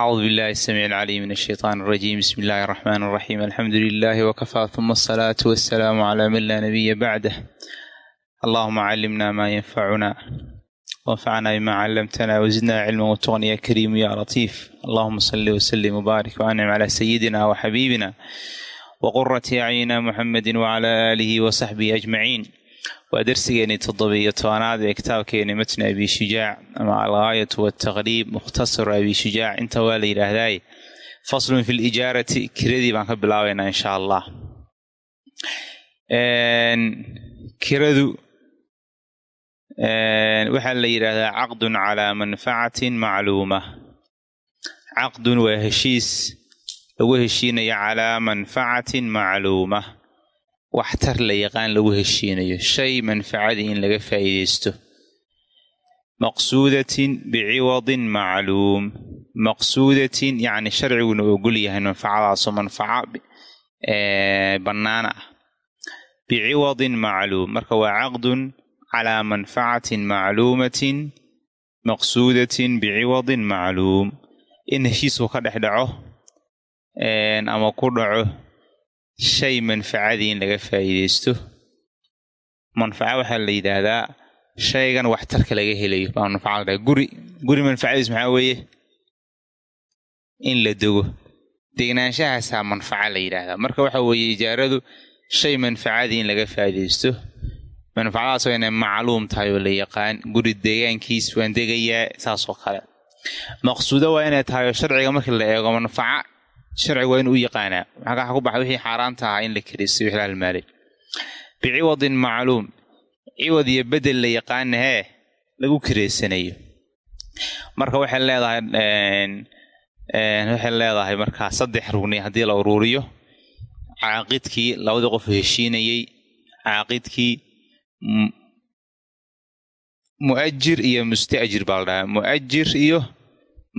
acuudu billahi samiic alcaliim min ashaytaan alrajiim bismi illaahi araxmaan araxiim alxamdu lilaahi wakafaa uma asalaatu wasalaamu calaa man laa nabiya bacdah allahuma callimna maa yanfacuna wanfacna bimaa callamtana wasidna cilma watuqan ya kariimu ya latiif allahuma salli wasalim wabaarik waanam calaa sayidina wa xabiibina wa qurati acyina muxamedi wacalaa aalihi wa saxbihi ajmaciin waa darsigeenii toddobiyo tobanaad ee kitaabkeeni matni abi shujaac ama algaayatu waltaqriib mukhtasaru abi shujaac inta waa la yidhaahdaay. Faslun fi lijaarati kiradii baan ka bilaabaynaa insha allah kiradu waxaa la yidhaahdaa caqdun calaa manfacatin macluuma. Caqdun waa heshiis lagu heshiinayo calaa manfacatin macluuma waxtar la yaqaan lagu heshiinayo. Shay manfacadii in laga faa'iidaysto. Maqsuudatin biciwadin macluum. Maqsuudatin yacni sharciguna ogol yahay manfacadaasoo manfaco bannaan ah. Biciwadin macluum. Marka waa caqdun calaa manfacatin macluumatin maqsuudatin biciwadin macluum. In heshiisku ka dhex dhaco ama ku dhaco shay manfacadii in laga faa'iidaysto. Manfaco waxaa la yidhaahdaa shaygan waxtarka laga helayo. Baa manfaca la guri guri manfacadiis maxaa weeye? In la dego degnaanshahaasa manfaco la yidhaahdaa. Marka waxa weeye ijaaradu shay manfacadii in laga faa'iidaysto. Manfacadaas waa inay macluum tahay oo la yaqaan guri deegaankiis waan degayaa saasoo kale. Maqsuudo waa inay tahay oo sharciga markii la eego manfaca sharciga waa inuu u yaqaanaa maxaa ku baxay wixii xaaraanta ahaa in la wixii la halmaalay. Biciwadin macluum. Ciwad iyo bedel la yaqaana hee lagu kireysanayo marka waxay leedahay waxay leedahay markaa saddex rugni haddii la uruuriyo caaqidkii labadii qof heshiinayey caaqidkii mu'ajir iyo musta'jir baa la dhahaa. Mu'ajir iyo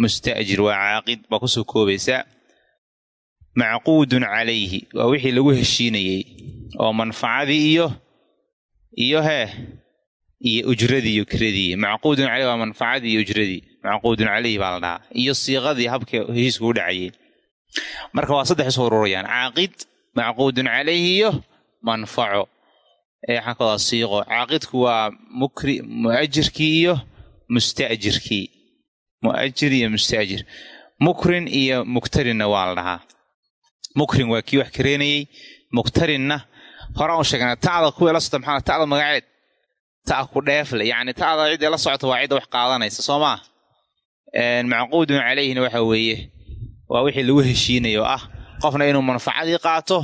musta'jir waa caaqid baa ku soo koobaysaa macquudun calayhi. Waa wixii lagu heshiinayey oo manfacadii iyo iyo hee iyo ujradii iyo kiradii. Macquudun caleyhi waa manfacadii iyo ujradii. Macquudun caleyhi baa la dhahaa. Iyo siiqadii habka heshiiska u dhacayey marka waa saddex isu ururayaan caaqid macquudun calayhi iyo manfaco. Ee waxaan siiqo caaqidku waa mukri mu'ajirkii iyo musta'jirkii mu'ajir iyo musta'jir mukrin iyo muktarinna waa la dhahaa mukrin waa kii wax kareynayey muktarinna horaan u sheegnaa ta'da kuwii la socta maxaa ta'da magaceed. Ta' ku dheefle yacni ta'da ciddii la socota waa cidda wax qaadanaysa soo maa macquudun calayhina waxa weeye waa wixii lagu heshiinayo ah qofna inuu manfacadii qaato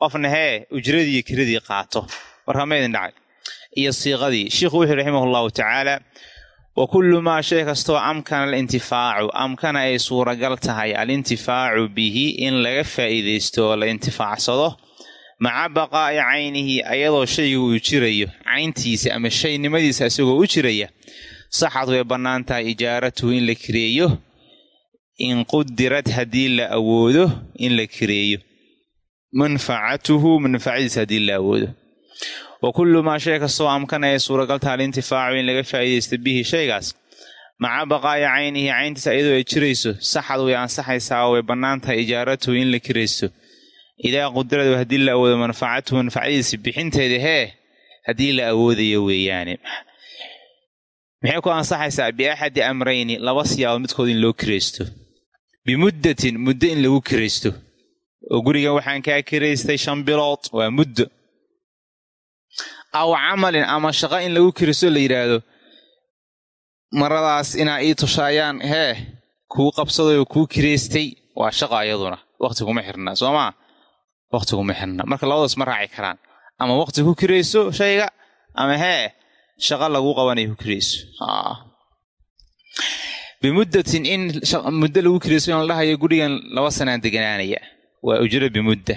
qofna hee ujradii iyo kiradii qaato. Marka ma idin dhacay. Iyo siiqadii. Shiikhu wuxuu raximah allahu tacaala wa kullu maa shay kastoo amkana alintifaacu amkana ay suuragal tahay alintifaacu bihi in laga faa'iidaysto oo la intifaacsado? Maca baqaa'i caynihi ayadoo shayga uu jirayo cayntiisa ama shaynimadiisa isagoo u jiraya saxad way bannaan tahay ijaaratuhu in la kireeyo in qudirad haddii la awoodo in la kireeyo. Manfacatuhu manfacadiisa haddii la awoodo wa kullu maa shay kastoo amkana suuragal tahay alintifaacu in laga faa'iidaysto bihi shaygaas. Maca baqaa'i caynihi cayntiisa iyadoo ay jirayso saxad way ansaxaysaa oo way bannaan tahay ijaaratuhu in la kiraysto idaa qudirad haddii la awoodo manfacatuhu manfacadiisa bixinteeda hee haddii la awoodayo weeyaane. Maxay ku ansaxaysaa? Biaxadi amrayni laba siyaabo midkood in loo kiraysto. Bimuddatin muddo in lagu kiraysto. Oo gurigan waxaan kaa kiraystay shan bilood waa muddo aw camalin ama shaqo in lagu kiraysto la yidhaahdo maradaas inaa ii tushaayaan hee kuu qabsaday oo kuu kiraystay waa shaqa ayaduna. Waqti kuma xirna soo maa waqti kuma xirna. Marka labadaas ma raaci karaan. Ama waqti ku kirayso shayga ama hee shaqo lagu qabanayo ku kirayso. Bimuddatin in muddo lagu kirayso in la dhahayo gurigan laba sanaan deganaanaya waa ujro bimudda.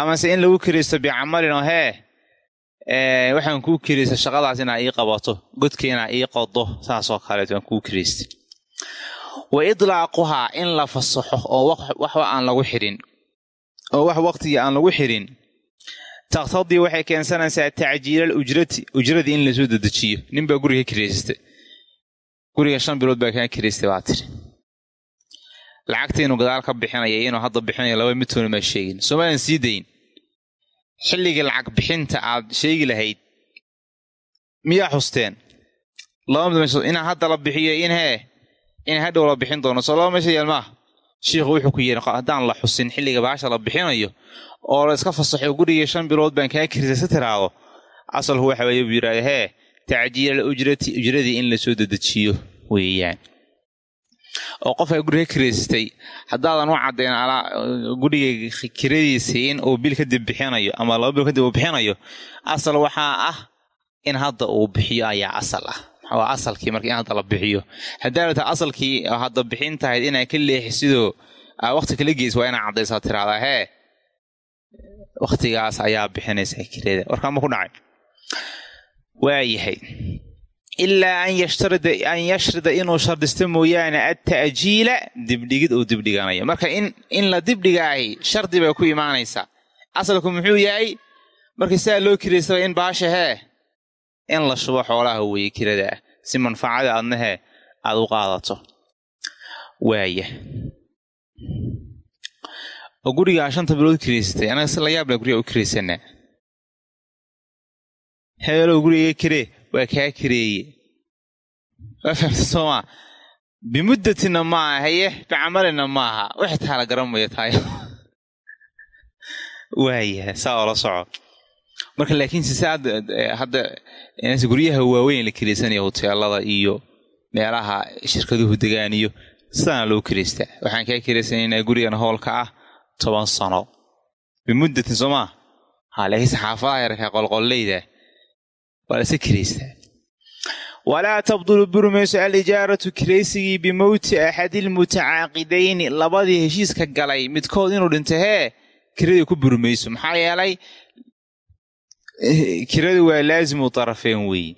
Amase in lagu kiraysto bicamalin oo hee waxaan kuu kiraysta shaqadaas inaa ii qabato godka inaa ii qodo saasoo kaleeto waan kuu kiraystay wa idlaaquhaa in la fasaxo oo waxba aan lagu xidhin oo wax waqtigii aan lagu xidhin taqtadii waxay keensanaysaa tacjiilal ujrati ujradii in la soo dedejiyo. Ninbaa guriga ka kiraysata guriga shan bilood baa kaa kiraystay baa tiri. Lacagta inuu gadaal ka bixinaya inuu hadda bixinayo laba midtoona maa sheegin. Soomaalan sii dayn xilligii lacag bixinta aad sheegi lahayd miyaa xusteen? Laba mid inaa hadda la bixiyo in hee in hadhow la bixin doono. Soo laba meesha yaal maaha shiikhu wuxuu ku yidhi haddaan la xusin xilliga baasha la bixinayo oo la iska fasaxo gurigii shan bilood baan kaa kirisay si tiraado asalku waxa weeye buu yidhahda hee tacjiilal ujrati ujradii in la soo dedejiyo weeyaan oo qofka guriga kiraystay haddaadan u caddayn guriga kiradiisii in uu bil kadib bixinayo ama laba bil kadib uu bixinayo asal waxaa ah in hadda uu bixiyo ayaa asal ah. Waa asalkii marka in hadda la bixiyo. Haddaa rata asalkii hadda bixin tahayd inaa ka leexisidoo waqti kala geys waa inaa caddaysaa tiraahdaa hee waktigaas ayaa bixinaysaa kirada. Warkaama ku dhacay. Waayahay ilaa an yashrida inuu shardista mooyaane atta'jiila dibdhigid uu dibdhiganayo marka in la dibdhigaahi shardi bay ku imaanaysaa asalku muxuu yahay markii sidaa loo kiraystaba in baasha hee in la shubo xoolaha weeye kirada ah si manfacada aadna hee aada u qaadato waaya oo gurigaa shanta bilood kiraysatay anaga si la yaabla guriga u kiraysanaa hebelow guriga waa kaa kireeye waa fahamta soomaa bimuddatina maaha haye? Bicamalina maaha wixi taala garanmaya tahay waaya saa oo la soco. Marka laakiin sise hadda guryaha waaweyn la kiraysanaya hoteelada iyo meelaha shirkaduhu degaan iyo sidaana loo kiraystaa waxaan kaa kiraysanaynaa gurigan hoolka ah toban sano. Bimuddatin soo maa ha laakiinse xaafadaha yarkaa qolqolleyda waa lasa walaa tabdulu buri mayso alijaaratu kiraysigii bimowti axadilmutacaaqidayni labadii heshiiska galay midkood inuu dhinto hee kiradii ku buri mayso maxaa yeelay kiradu waa laazimu tarafeen weeye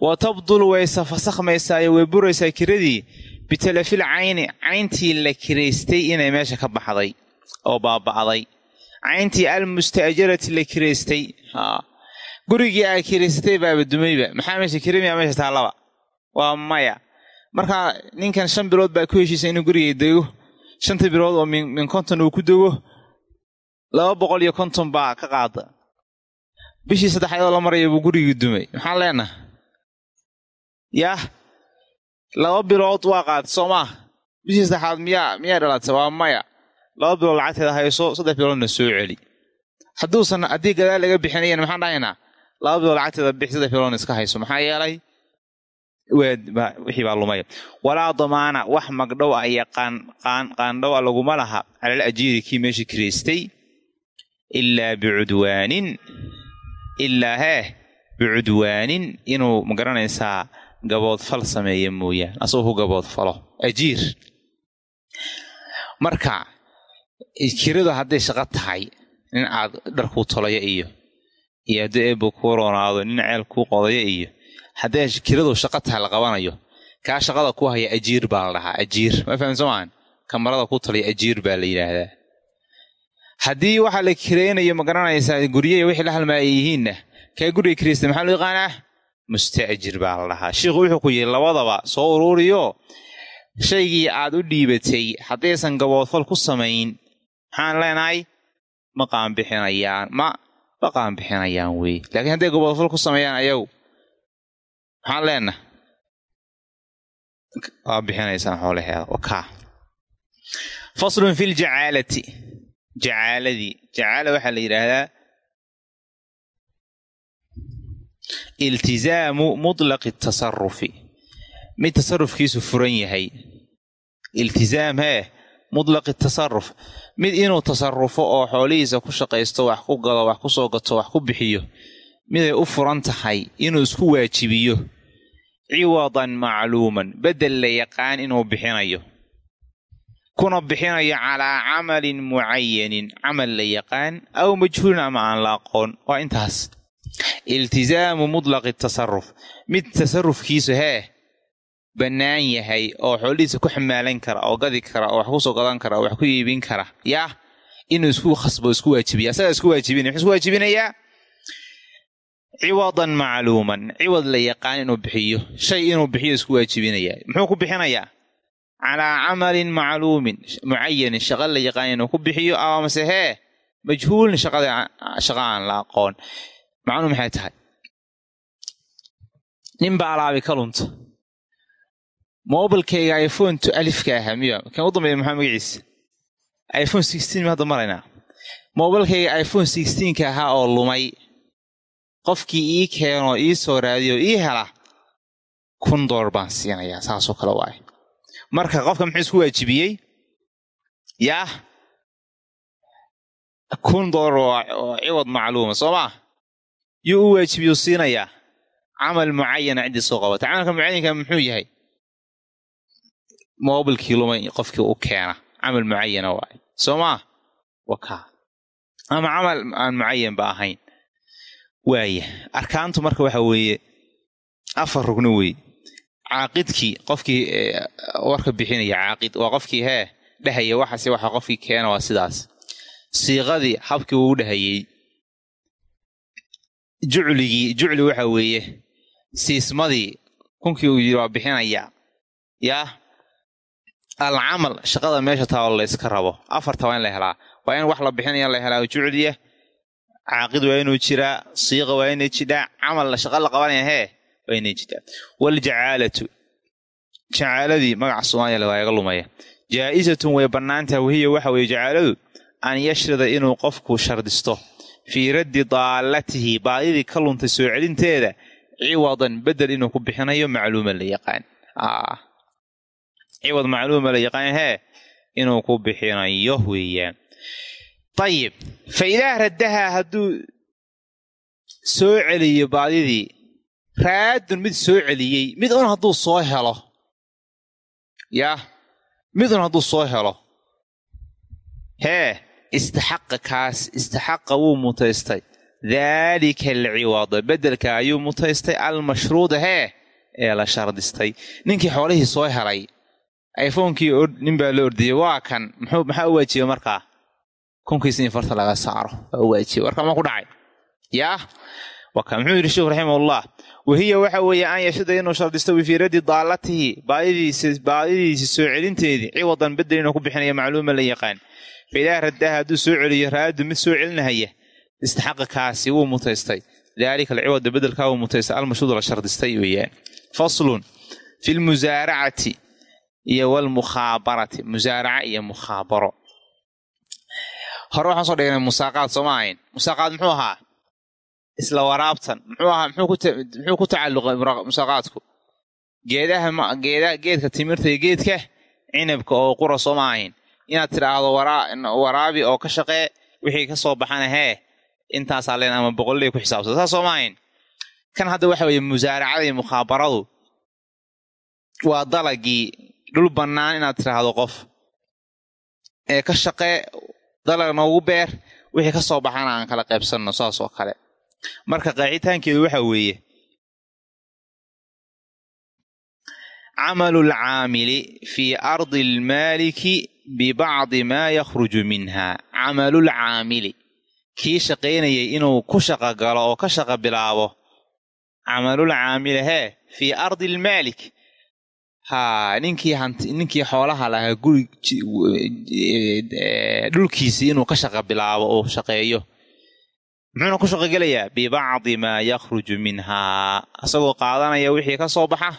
wa tabdulu way safasakhmaysaayo way buraysaa kiradii bitalafil cayni. Cayntii la kiraystay inay meesha ka baxday oo baaba'day. Cayntii almusta'jarati la kiraystay gurigii aa kiraysatay baaba dumayba. Maxaa meesha kiramiya meesha taallaba waa maya. Markaa ninkan shan bilood baa ku heshiisay inuu guriga dego. Shanta bilood oo min konton uu ku dego. Laba boqol iyo konton baa ka qaada. Bishii saddexaadoo la maraya buu gurigii dumay. Maxaan leenaha yaah laba bilood waa qaatay soo maa bishii saddexaad miyaa miyaa dhalatay waa maya. Laba bilood lacagteeda hayso saddex biloodna soo celi. Hadduusan haddii gadaal laga bixinayan maxaan dhahaynaa laba bilood lacagteeda bix saddex biloodna iska hayso. Maxaa yeelay? Wixii baa lumaya. Walaa damaana wax magdhow ah iyo qaandhow a laguma laha. Calal ajiiri kii meeshii kiraystay ilaa bicudwaanin ilaa heeh bicudwaanin inuu ma garanaysaa gaboodfal sameeya mooyaan asagoo ku gaboodfalo ajiir. Marka kiradu hadday shaqo tahay nin aad dharkuu tolaya iyo iyo haddii eebbu kuu roonaado nin ceel kuu qodaya iyo hadday kiradu shaqo tahay la qabanayo kaa shaqada ku haya ajiir baa la dhahaa ajiir. Ma maahan kamarada ku talaya ajiir baa la yidhaahdaa. Haddii waxaa la kiraynayo ma garanaysaa guryaha wixii la halmaa yihiinna kaa guriga kiraysta maxaa loo yaqaanaa? Musta'jir baa la dhahaa. Sheikhu wuxuu ku yidhi labadaba soo uruuriyo shaygii aad u dhiibatay haddaysan gaboodfal ku samayn maxaan leenahay? Ma qaanbixinayaan. Ma ma qaanbixinayaan wey laakiin hadday gaboodfal ku sameeyaan ayagu maxaan leenaha waa bixinaysaan xoolaheeda oka faslun fi ljacaalati jacaaladii jacaala waxaa la yidhaahdaa iltizaamu mutlaqi tasarufi mid tasarufkiisu furan yahay. Iltizaam hee mutlaqi tasaruf mid inuu tasarufo oo xoolihiisa ku shaqaysto wax ku gado wax ku soo gato wax ku bixiyo miday u furan tahay inuu isku waajibiyo. Ciwadan macluuman beddel la yaqaan inuu bixinayo. Kuna bixinaya calaa camalin mucayanin camal la yaqaan aw majhuulin ama aan la aqoon. Waa intaas. Iltizaamu mutlaqi tasaruf mid tasarufkiisu hee bannaan yahay oo xoolihiisa ku xamaalan kara oo gadi kara oo wax ku soo gadan kara oo wax ku iibin kara yah inuu isku khasbo isku waajibiya asagaa isku waajibinaya muxuu isku waajibinayaa ciwadan macluuman ciwad la yaqaan inuu bixiyo shay inuu bixiyo isku waajibinayaa muxuu ku bixinayaa? Calaa camalin macluumin mucayanin shaqa la yaqaan inuu ku bixiyo amase hee majhuulin shaqa aan la aqoon. Macnuu maxay tahay? Ninba alaabi ka lunta mobilkayga iphone to alifka ahaa miya kan u dambeeya maxaa magaciisa iphone sixteen mi hadda maraynaa mobilkayga iphone sixteenka ahaa oo lumay qofkii ii keenoo ii soo raadiyo ii hela kun doolar baan siinayaa saasoo kale waay. Marka qofka muxuu isku waajibiyey? Yaah kun doolar oo ciwad macluuma soo maa yuu u waajibiyuu siinayaa camal mucayana ciddii soo qabata camalka mucayanka muxuu yahay mobilkii lumay qofkii u keena. Camal mucayana waay. Soo maa wakaa ama camal aan mucayanba ahayn. Waaya arkaantu marka waxa weeye afar rugno weeye caaqidkii qofkii warka bixinaya caaqid waa qofkii hee dhehaya waxaase waxa qofkii keena waa sidaas. Siiqadii habkii uu dhehayey jucligii jucli waxa weeye siismadii kunkii uu yidhi waa bixinaya yaa alcamal shaqada meesha taalo la yska rabo. Afarta waa in la helaa. Waa in wax la bixinaya la helaa jucliya caaqid waa inuu jiraa siiqa waa inay jidhaa camal shaqa la qabanaya hee waa inay jidhaa. Waljacaalatu jacaaladii magaca soomaaliya waa iga lumaya. Jaa'isatun way bannaantaha wahiya waxa weeye jacaaladu an yashrida inuu qofku shardisto. Fii raddi daallatihi baadidii ka luntay soo celinteeda ciwadan bedel inuu ku bixinayo macluuma la yaqaan ciwad macluuma la yaqaan hee inuu ku bixinayo weeyaan. Ayib fa idaa raddahaa hadduu soo celiyo baadidii raadun mid soo celiyey mid un hadduu soo helo. Yah mid un hadduu soo helo. Hee istaxaqa kaas istaxaqa wuu mutaystay. Daalika alciwada beddelka ayuu mutaystay. Almashruuda hee ee la shardistay ninkii xoolihii soo helay iphonekii nin baa la ordiyey waa kan. Muxuu maxaa u waajiba markaa kunkiis in farta laga saaro waa u waajiba warka ma ku dhacay? Yaah waka muxuu yidhi sheikhu raximahullah wahiya waxa weeye an yashada inuu shardisto wifii raddi daallatihi baadidiisi soo celinteedii ciwadan bedel inuu ku bixinaya macluuma la yaqaan. Fa idaa raddaha hadduu soo celiyo raadu mid soo celinahaya istaxaqa kaasi wuu mutaystay. Daalika alciwada bedelkaa wuu mutaystay. Almashhuud la shardistay weeyaan. Faslun fi lmusaaracati iyo walmukhaabarati musaaraca iyo mukhaabaro. Hore waxaan soo dhignay musaaqaad sooma ahayn. Musaaqaad muxuu ahaa? Isla waraabtan muxuu ahaa? Muxuu ku tacalluqay musaaqaadku? Geedaha geeda geedka timirta iyo geedka cinabka oo qura sooma ahayn. Inaad tidhaahdo waraabi oo ka shaqee wixii ka soo baxana intaasaa leen ama boqolley ku xisaabsada saas sooma ahayn. Kan hadda waxa weeye musaaracada iyo mukhaabaradu waa dalagii dhul bannaan inaad tidhaahdo qof. Ee ka shaqee dalag noogu beer wixii ka soo baxana aan kala qaybsanno saas oo kale. Marka qeexitaankeedu waxa weeye. Camalu lcaamili fii ardi almaaliki bibacdi maa yakhruju minha. Camalulcaamili kii shaqaynayay inuu ku shaqa galo oo ka shaqa bilaabo. Camalulcaamili hee fii ardi almaalik haa ninkii ninkii xoolaha lahaa guri dhulkiisii inuu ka shaqa bilaabo oo shaqeeyo. Muxuuna ku shaqogelayaa bibacdi maa yakhruju minhaa isagoo qaadanaya wixii ka soo baxa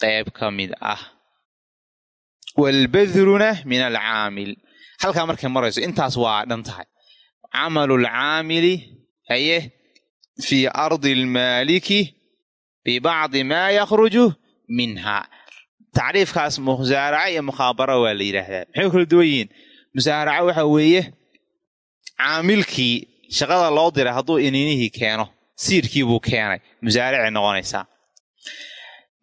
qayb ka mid ah. Waalbadruna min alcaamil halkaa markay marayso intaas waa dhan tahay. Camalu lcaamili haye fii ardi almaaliki bibacdi maa yakhruju minha tacriifkaas musaaraca iyo mukhaabara waa la yidhaahdaa. Maxay kala duwan yihiin? Musaaraca waxa weeye caamilkii shaqada loo diray hadduu iniinihii keeno siidhkii buu keenay musaaracay noqonaysaa.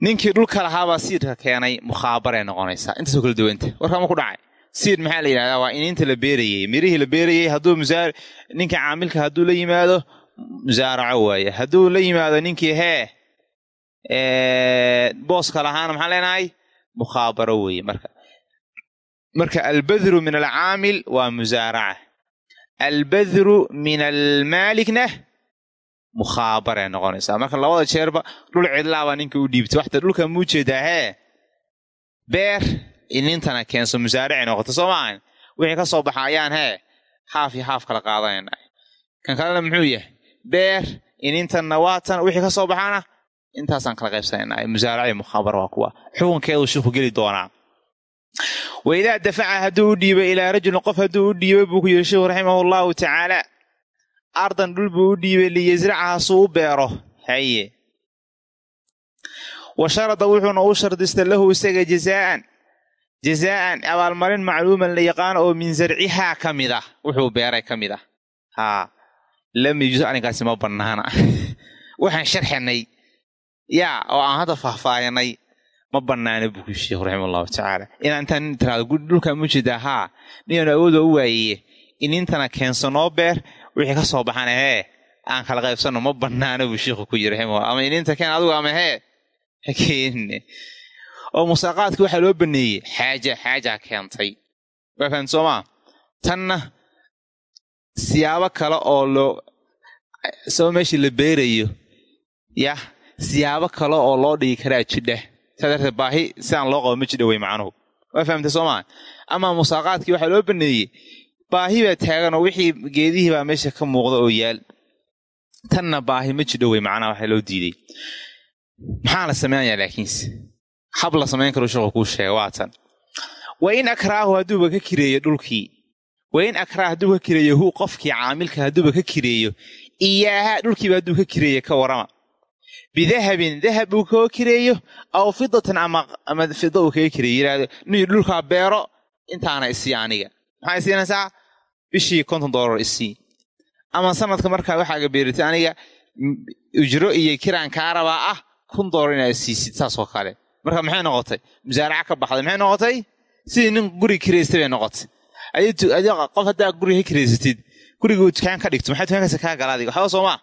Ninkii dhulka lahaabaa siidhka keenay mukhaabaray noqonaysaa. Intaasoo kala duwanta warkaa ma ku dhacay. Siid maxaa la yidhahdaa? Waa iniinta la beerayey mirihii la beerayey hadduu ninka caamilka hadduu la yimaado musaaraco waaye. Hadduu la yimaado ninkii hee booska lahaana maxaan leenahay mukhaabaro weeye marka marka albadru min alcaamil waa musaaraca albadru min almaalikna mukhaabaray noqonaysaa marka labada jeerba dhul cidlaabaa ninka u dhiibtay waxta dhulka muu jeedaa hee beer inintana keenso musaaracay noqoto soo maahan wixii ka soo baxa ayaan hee haaf iyo haaf kala qaadanayna kan kalena muxuu yahay beer inintanna waatan wixii ka soo baxana intaasaan kala qaybsanayna musaaraca iyo mukhaabara waa kuwa. Xukunkeedu shiku geli doonaa? Waidaa dafaca hadduu u dhiibay ilaa rajulin qof hadduu u dhiibay buu ku yidhi sheikhu raximahu allahu tacaala. Ardan dhul buu u dhiibay liyasracaha u beero. Haye wa sharada wuxuuna u shardista lahu isaga jazaa'an. Jazaa'an abaalmarin macluuman la yaqaano oo min zarcihaa ka mid ah. Wuxuu beeray ka mid ah. Haa. Lam arrinkaasi ma bannaana. Waxaan sharxinay yaa oo aan hadda faahfaahinay ma bannaana buu ku sheekhu raxima allahu tacaala inaa intaan tiraado dhulkaa mujeedaa haa ninanu awoodoo u waayiye inintana keenso noo beer wixii ka soo baxana hee aan kala qaybsanno ma bannaana buu sheikhu ku yiri raximah ama ininta keen adigu ama hee hakeenne oo musaaqaadka waxaa loo baneeyey xaaja xaajaa keentay waa fahamti soomaa tanna siyaabo kale oo loo saba meeshii la beerayo yah siyaabo kale oo loo dhigi karaa jidha saa darteed baahi sidaan loo qabo ma jidha wey macnuhu. Waa fahamtay soomaa ama musaaqaadkii waxaa loo baneeyey baahi baa taaganoo wixii geedihii baa meesha ka muuqda oo yaal. Tanna baahi ma jidho wey macnaha waxaa loo diiday maxaa la samaynayaa laakiinse? Hab la samayn karo sheekhu kuu sheega waa tan. Wa in akraahu hadduuba ka kireeyo dhulkii. Wa in akraah hadduu ka kireeyo hu qofkii caamilka hadduuba ka kireeyo iyaaha dhulkiiba hadduu ka kireeyo ka warrama bidahabin dahab uu kaga kireeyo aw fidatan ama fida uu kaga kireeyo niyo dhulkaa beero intaana isii aniga maxaa isiinaysaa bishii konton dollar isii ama sanadka markaa waxaaga beeritay aniga ujro iyo kiraan kaa rabaa ah kun dollar inaad siisid saasoo kale marka maxay noqotay musaaraca ka baxday maxay noqotay sidii nin guri kiraystay bay noqotay qof haddaa guriga ka kiraysatid guriga waxba soomaa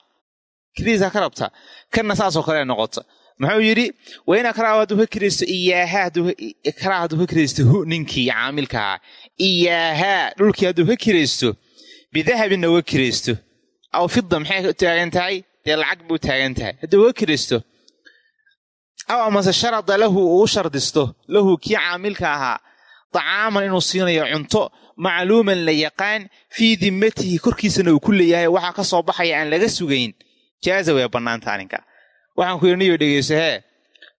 kiriisa ka rabtaa kanna saasoo kale noqota muxuu yidhi wain akraahu hadduu ka kiraysto iyaahaa ikraah hadduu ka kiraysto hu ninkii caamilkahaa iyaahaa dhulkii hadduu ka kiraysto bidahabinna uga kiraysto aw fida maxay u taagan tahay? Dee lacag buu taagan tahay. Hadduu uga kiraysto aw amase sharada lahu uu u shardisto lahu kii caamilka ahaa. Dacaaman inuu siinayo cunto macluuman la yaqaan fii dimmatihi korkiisana uu ku leeyahay waxaa ka soo baxaya aan laga sugayn jaaza way bannaanta arrinka waxaan ku yidhi niyo dhegeyso hee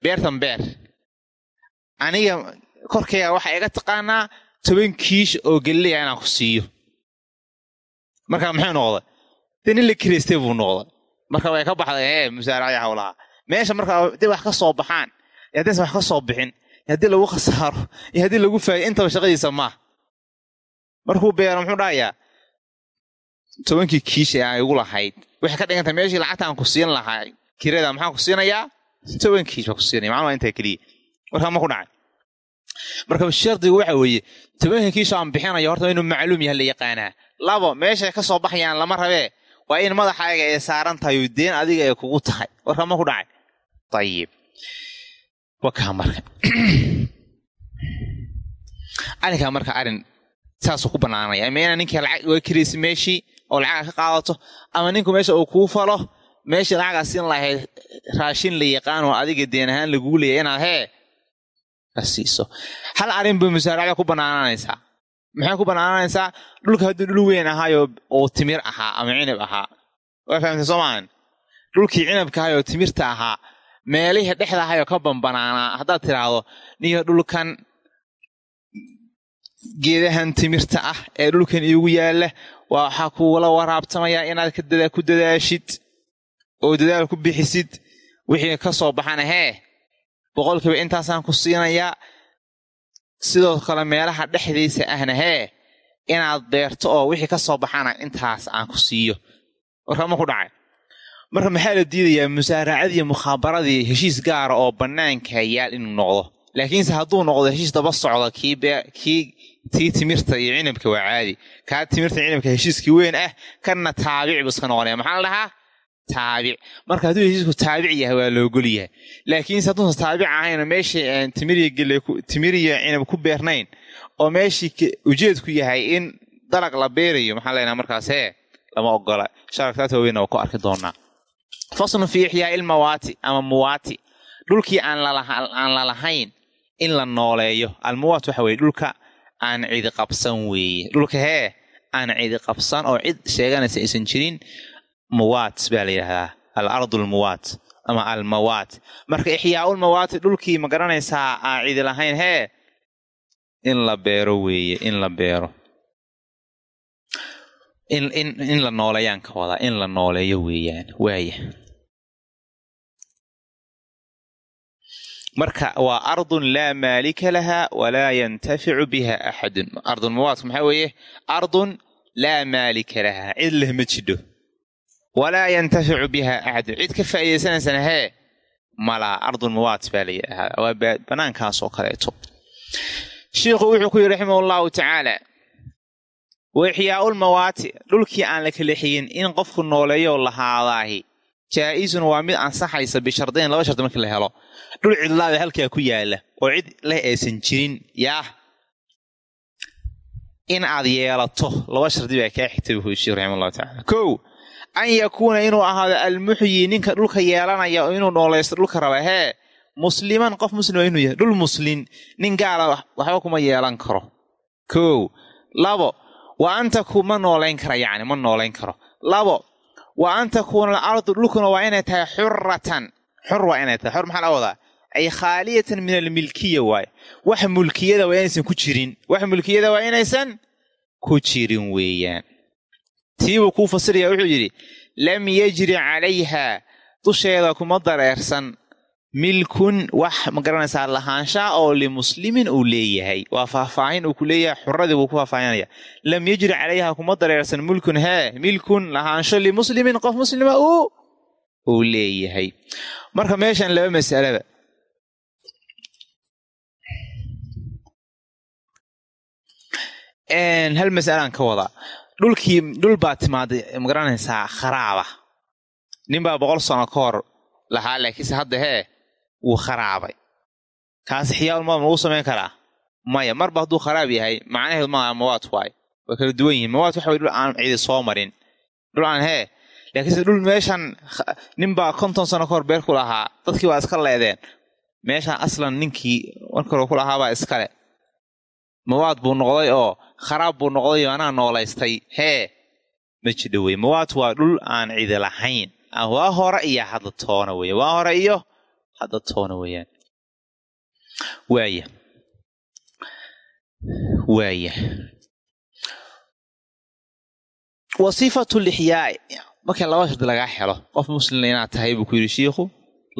beertan beer. Aniga korkayga waxaa iga taqaanaa toban kiish oo gelilaya inaan ku siiyo. Marka muxuu noqday? Dee nin la kiraystay buu noqday. Marka way ka baxday hee musaaracya hawlaha meesha marka hadday wax ka soo baxaan iyo haddaysan wax ka soo bixin iyo haddii lagu khasaaro iyo haddii lagu faayo intaba shaqadiisa maaha markuu beero muxuu dhahayaa tobankii kiish ee aan lahayd waxay ka dhigantay meeshii lacagta aan ku siin lahaa kirada maxaan ku siinayaa? Toban kiish baa ku siinaya macnuu waa intaa keliya? Markaa ma ku dhacay. Marka shardigu waxa weeye tobanka kiisho aan bixinayo horta inuu macluum yahay la yaqaanaa. Labo meeshay ka soo baxayaan lama rabee waa in madaxaaga ay saaran tahay oo deen adiga ay kugu tahay. Warka ma ku dhacay. Ayib wakaa marka. Arrinkaa marka arrin saasuu ku bannaanaya. Ama inaa ninkii lacag uga kiraysa meeshii oo lacaga ka qaadato ama ninku meesha uu kuu falo meeshii lacagaa siin lahayd raashin la yaqaan oo adiga deen ahaan laguu leeya inaad hee ka siiso hal arrin bay musaaraca ku bannaananaysaa maxay ku bannaananaysaa dhulka hadduu dhul weyn ahaayo oo timir ahaa ama cinab ahaa waa fahamtay soo dhulkii cinabka ahay oo timirta ahaa meelihii dhexda ahayoo ka bambanaanaa haddaad tidhaahdo niyo dhulkan geedahan timirta ah ee dhulkan iigu yaalla waxaa kuula waraabtamayaa inaad ku dadaashid oo dadaal ku bixisid wixii ka soo baxana hee boqolkiiba intaasaan ku siinayaa sidoo kale meelaha dhexdiisa ahna hee inaad beerto oo wixii ka soo baxana intaas aan ku siiyo. Warka ma ku dhacay? Marka maxaa la diidayaa musaaracadii mukhaabaradii heshiis gaara oo bannaanka yaal inuu noqdo? Laakiinse hadduu noqdo heshiis daba socda kii tii timirta iyo cinabka waa caadi. Kaa timirta cinabka heshiiskii weyn ah kanna taabic buu iska noqonaya maxaa la dhahaa? Taabic marka hadduu heshiisku taabic yahay waa loogol yahay. Laakiinse hadduusan taabic ahayn meeshii timiriya gele timiriya cinab ku beernayn oo meeshii ujeedku yahay in dalag la beerayo maxaa leenaha markaas hee lama ogola sharagtaata waaweyn waa ku arki doonaa. Faslun fii ixyaa ilmawaati ama muwaati. Dhulkii aan lalahayn in la nooleeyo. Almuwaat waxa weye dhulka aan cidi qabsan weeye dhulka hee aan cidi qabsan oo cid sheeganaysa aysan jirin muwaat baa la yidhahdaa. Al ardu ama almawaat marka ixyaaulmawaati dhulkii ma garanaysaa aan cidi lahayn. Hee in la beero weeye in la beero. In la nooleeyaan ka wadaa in la nooleeyo weeyaan waaya marka waa ardun laa maalika laha walaa yantaficu biha axadun ardulmawaadku maxaa weeye? Ardun laa maalika laha. Cid leh ma jidho. Walaa yantaficu biha axadun cid ka faa'iidaysanaysana hee malaa ardulmawaat baa la yidhaahdaa waa banaankaas oo kaleeto. Shiikhu wuxuu ku yidhi raximah allahu tacaala wa ixyaaulmawaati dhulkii aan la kala xigin in qofku nooleeyo lahaadaahi jaa-isun waa mid ansaxaysa bishardayn laba shardi markii la helo dhul cidlaada halkaa ku yaalla oo cid leh aysan jirin yaah. In aad yeelato laba shardi baa kaa xigtay buu sheekh raxima allahu tacala kow an yakuuna inuu ahaado almuxyi ninka dhulka yeelanaya oo inuu noolaysto dhulka raba hee musliman qof muslima inuu yahay dhul muslin nin gaala waxba kuma yeelan karo. Kow labo wa an ma noolayn kara yacni ma noolayn karo. Labo wa an takuuna alardu dhulkuna waa inay tahay xuratan xur waa inay tahay xur maxaa la wadaa ay khaaliyatan min almilkiya waaye wax mulkiyada waa inaysan ku jirin. Wax mulkiyada waa inaysan ku jirin weeyaan. Tiibuu kuu fasiraya wuxuu yidhi lam yajri calayha dusheeda kuma dareersan. Milkun wax ma garanaysaa lahaanshaa oo limuslimin uu leeyahay. Waa faahfaahin uu ku leeyahay xuradii buu ku faahfaahinaya lam yajri calayha kuma dareersan. Mulkun hee milkun lahaansho limuslimin qof muslima uu uu leeyahay. Marka meeshan laba masalaba hal masalaan ka wadaa dhulkii dhul baa timaaday ma garanaysaa kharaaba. Ninbaa boqol sano ka hor lahaa laakiinse hadda hee wuu kharaabay. Kaas ixyaaulmaad ma lagu samayn karaa? Maya marba hadduu kharaab yahay macnaheedu maaha mawaad waay. Way kala duwan yihiin mawaad waxa way dhul aan cidi soo marin. Dhul aan hee laakiinse dhul meeshan ninbaa konton sano ka hor beer ku lahaa dadkii waa iska leedeen. Meeshan aslan ninkii marka hore ku lahaabaa iskale mawaad buu noqday oo kharaab buu noqday anaa noolaystay hee ma jidho wey mawaad waa dhul aan cidi lahayn waa hore iyo hadda toona weya waa hore iyo hadda toona weeyaan waaya waaya wasifatu lixyaai markii laba shardi lagaa helo qof muslimna inaad tahay buu ku yidhi shiikhu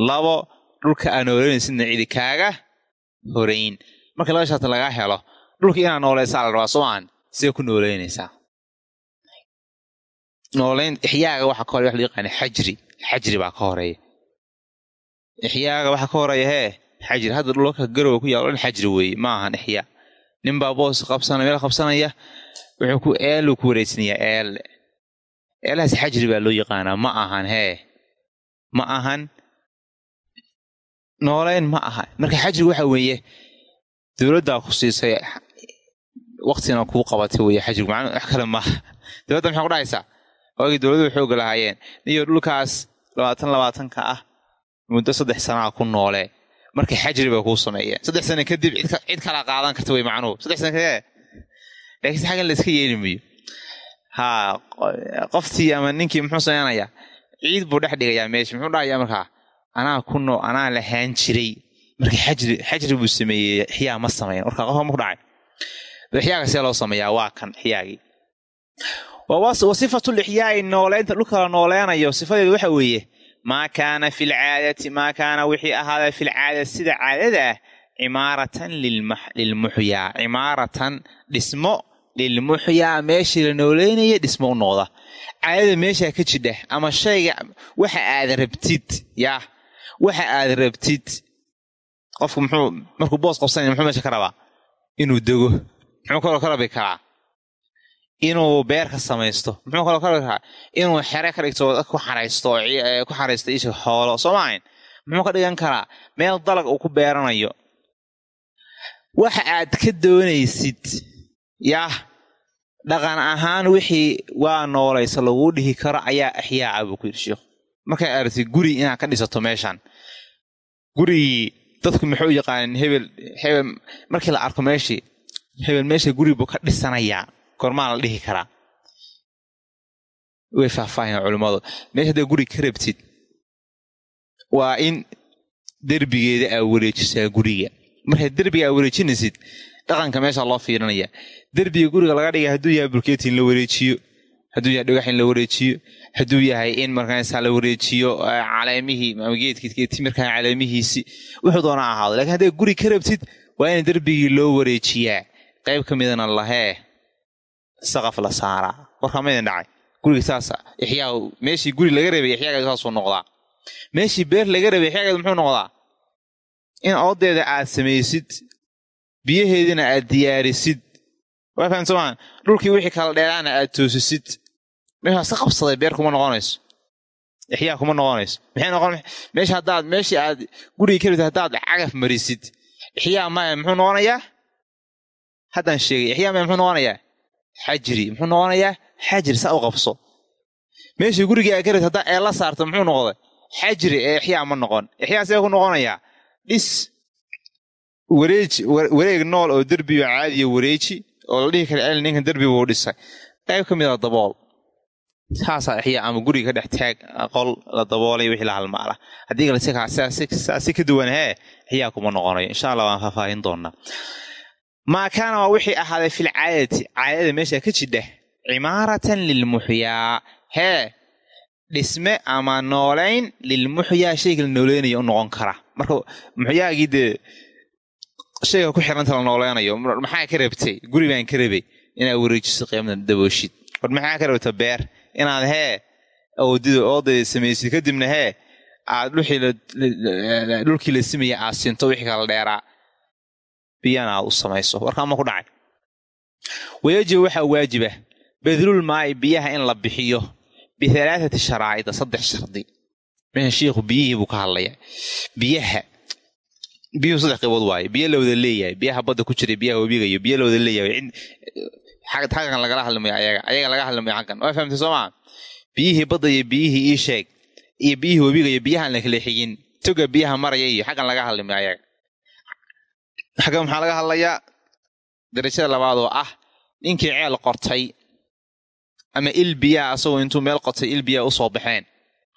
labo dhulka aan cidi kaaga horayn markii laba shardi lagaa helo dhulka inaad noolaysaa la rabaa soo aan. Sidee ku nooleynaysaa. Nooleyn ixyaaga waxaa ka horey wax loo yaqaana xajri. Xajri baa ka horreeya. Ixyaaga waxaa ka horreeya hee xajri. Hadda dhulka garowa ku yaalo dhan xajri weeye. Ma ahan ixyaa. Ninbaa boos qabsanaya meel qabsanaya wuxuu ku eeluu ku wareysanayaa eelle eelahaas xajri baa loo yaqaanaa. Ma ahan hee. Ma ahan. Nooleyn ma aha marka xajri waxa weeye dowladdaa ku siisay waktina kuu qabatay wey xajrigu macnuu wax kale maaha dowladda maxay ku dhahaysaa waagii dowladuhu xooga lahaayeen niyo dhulkaas labaatan labaatanka ah muddo saddex sanaa ku noolee markay xajri bay kuu sameeyeen. Saddex sana kadib cid kala qaadan karta wey macnuhu. Saddex sana kadib laakiinse xaggan la iska yeeli mayo haa qoftii ama ninkii muxuu samaynayaa ciid buu dhex dhigayaa meesha. Muxuu dhahayaa markaa anaa ku noo anaa lahaan jiray. Marka xajri xajri buu sameeyey ixyaa ma sameyn marka qofka maku dhacay ixyaaga see loo sameeyaa waa kan ixyaagii wasifatu lixyaai nooleynta dhulka la nooleynayo sifadeedu waxa weeye maa kaana fi lcaadati maa kaana wixii ahaada fi lcaadati sida caadada ah cimaaratan lilmuxyaa cimaaratan dhismo lilmuxyaa meeshii la nooleynaya dhismo u noqda. Caadada meeshaa ka jidha ama shayga waxa aad rabtid yaa waxa aad rabtid. Qofku muxuu markuu boos qabsanaya muxuu meesha ka rabaa? Inuu dego muxuu kaloo ka rabi karaa inuu beer ka samaysto. Muxuu kaloo ka rabi karaa inuu xere ka dhigto ku xaraysto ku xaraysto isha xoolo. Soo maahayn muxuu ka dhigan karaa meel dalag uu ku beeranayo. Waxa aad ka doonaysid yah dhaqan ahaan wixii waa noolaysa laguu dhihi karo ayaa axyaaca buu ku yidhi sheikhu markay aragtid guri inaad ka dhisato meeshan gurigii dadku maxay u yaqaaneen hebel hebel markii la arko meeshii hebel meesha guri buu ka dhisanayaa. Gormaa la dhihi karaa. Way faahfaahiyaan culimmadu. Meesha haddaad guri ka rabtid waa in derbigeeda aa wareejisaa guriga. Markaad derbiga aa wareejinaysid dhaqanka meesha loo fiirinaya derbiga guriga laga dhigay hadduu yahay bulkeeti in la wareejiyo hadduu yahay dhagax in la wareejiyo hadduu yahay in markaasa la wareejiyo caleemihii ama timirka caleemihiisi wuxuu doona ahaado. Lakiin haddaad guri ka rabtid waa in derbigii loo wareejiyaa qayb ka midana lahee saqaf la saaraa warkaa maydin dhacay. Guriga saasa ixyaa meeshii guri laga rabay ixyaageedu saasuu noqdaa. Meeshii beer laga rabay ixyaageedu muxuu noqdaa? In oodeeda aad samaysid biyaheedina aad diyaarisid. Waa fahamsamaa dhulkii wixii kala dheeraana aad toosisid. Meeshaas ka qabsaday beer kuma noqonayso. Ixyaa kuma noqonayso. Maxay noqon meesha haddaad meeshii aad gurigii ka rabtid haddaad cagaf marisid. Ixyaa maya muxuu noqonayaa haddaan sheegay ixyaa maya muxuu noqonayaa? Xajiri muxuu noqonayaa? Xajiri saa u qabso. Meeshii gurigii aad ka rabtid haddaa eella saarto muxuu noqday? Xajiri ee ixyaa ma noqon. Ixyaa see ku noqonayaa? Dhis wareeji wareeg nool oo derbiyo caadiya wareeji oo la dhihi kara cel ninkan derbi buu dhisay. Qayb ka mida dabool. Saasaa ixyaa ama guriga ka dhex taag qol la daboolay wixii la halmaala. Haddii kale si ka duwan hee? Ixyaa kuma noqonayo insha allah waan faahfaahin doonaa maa kaana waa wixii ahaaday fil caadati. Caadada meesha ka jidha. Cimaaratan lilmuxyaa hee dhisme ama noolayn lilmuxyaa shayga la nooleynaya u noqon kara. Marka muxyaagii dee shayga ku xiranta la nooleynayo maxaa ka rabtay guri baan ka rabay inaad wareejiso qiimada dabooshid war maxaa ka rabta beer? Inaad hee oodida oodayda samaysid kadibna hee aad dhulkii la simaya aad sinto wixii kala dheeraa biyana aad u samayso. Warkaa ma ku dhacay. Wayajibu waxaa waajiba badlul maa'i biyaha in la bixiyo bihalaathati sharaa'ida saddex shardi. Meesha shiikhu biyihii buu ka hadlayaa biyaha biyuhu saddex qaybood waaye. Biyo la wada leeyahay biyaha badda ku jira biyaha webiga iyo biyo la wada leeyahay. Xaggan lagala hadlimayo ayaga ayaga laga hadlimayo xaggan. Waa fahamtay soo maa biyihii badda iyo biyihii ii sheeg iyo biyihii webiga iyo biyahaan la kala xigin. Toga biyaha maraya iyo xaggan laga hadlimayo ayaga xaggan maxaa laga hadlayaa? Darajada labaad oo ah ninkii ceel qortay ama il biyaha asagoo intuu meel qotay il biyaha u soo baxeen.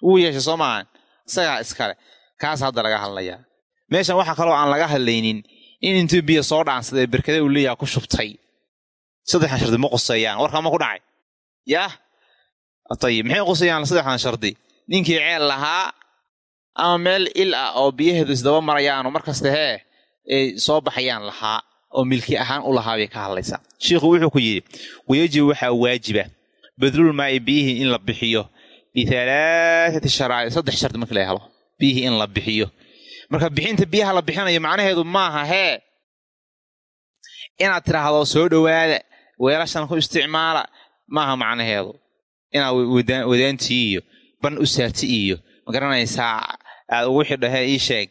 Wuu yeeshay soo maahan? Isagaa iskale kaas hadda laga hadlayaa meeshan waxaa kaloo aan laga hadlaynin in intuu biyo soo dhaansaday berkada uu leeyaha ku shubtay. Saddexdan shardi ma quseeyaan warkaa ma ku dhacay. Yaah! Ayib maxay quseeyaan saddexdan shardi? Ninkii ceel lahaa ama meel il ah oo biyaheedu isdaba marayaanoo markasta hee ay soo baxayaan lahaa oo milki ahaan u lahaa bay ka hadlaysaa. Shiikhu wuxuu ku yidhi wayajibu waxaa waajiba badlul maa'i biyihii in la bixiyo bihalaathati sharaa'ic saddex shardi markii la helo biyihii in la bixiyo. Marka bixinta biyaha la bixinayo macnaheedu maaha hee inaad tidhaahdo soo dhowaada weelashan ku isticmaala maaha macnaheedu. Inaad wadaantii iyo ban u saati iyo ma garanaysaa aad ugu xidho hee ii sheeg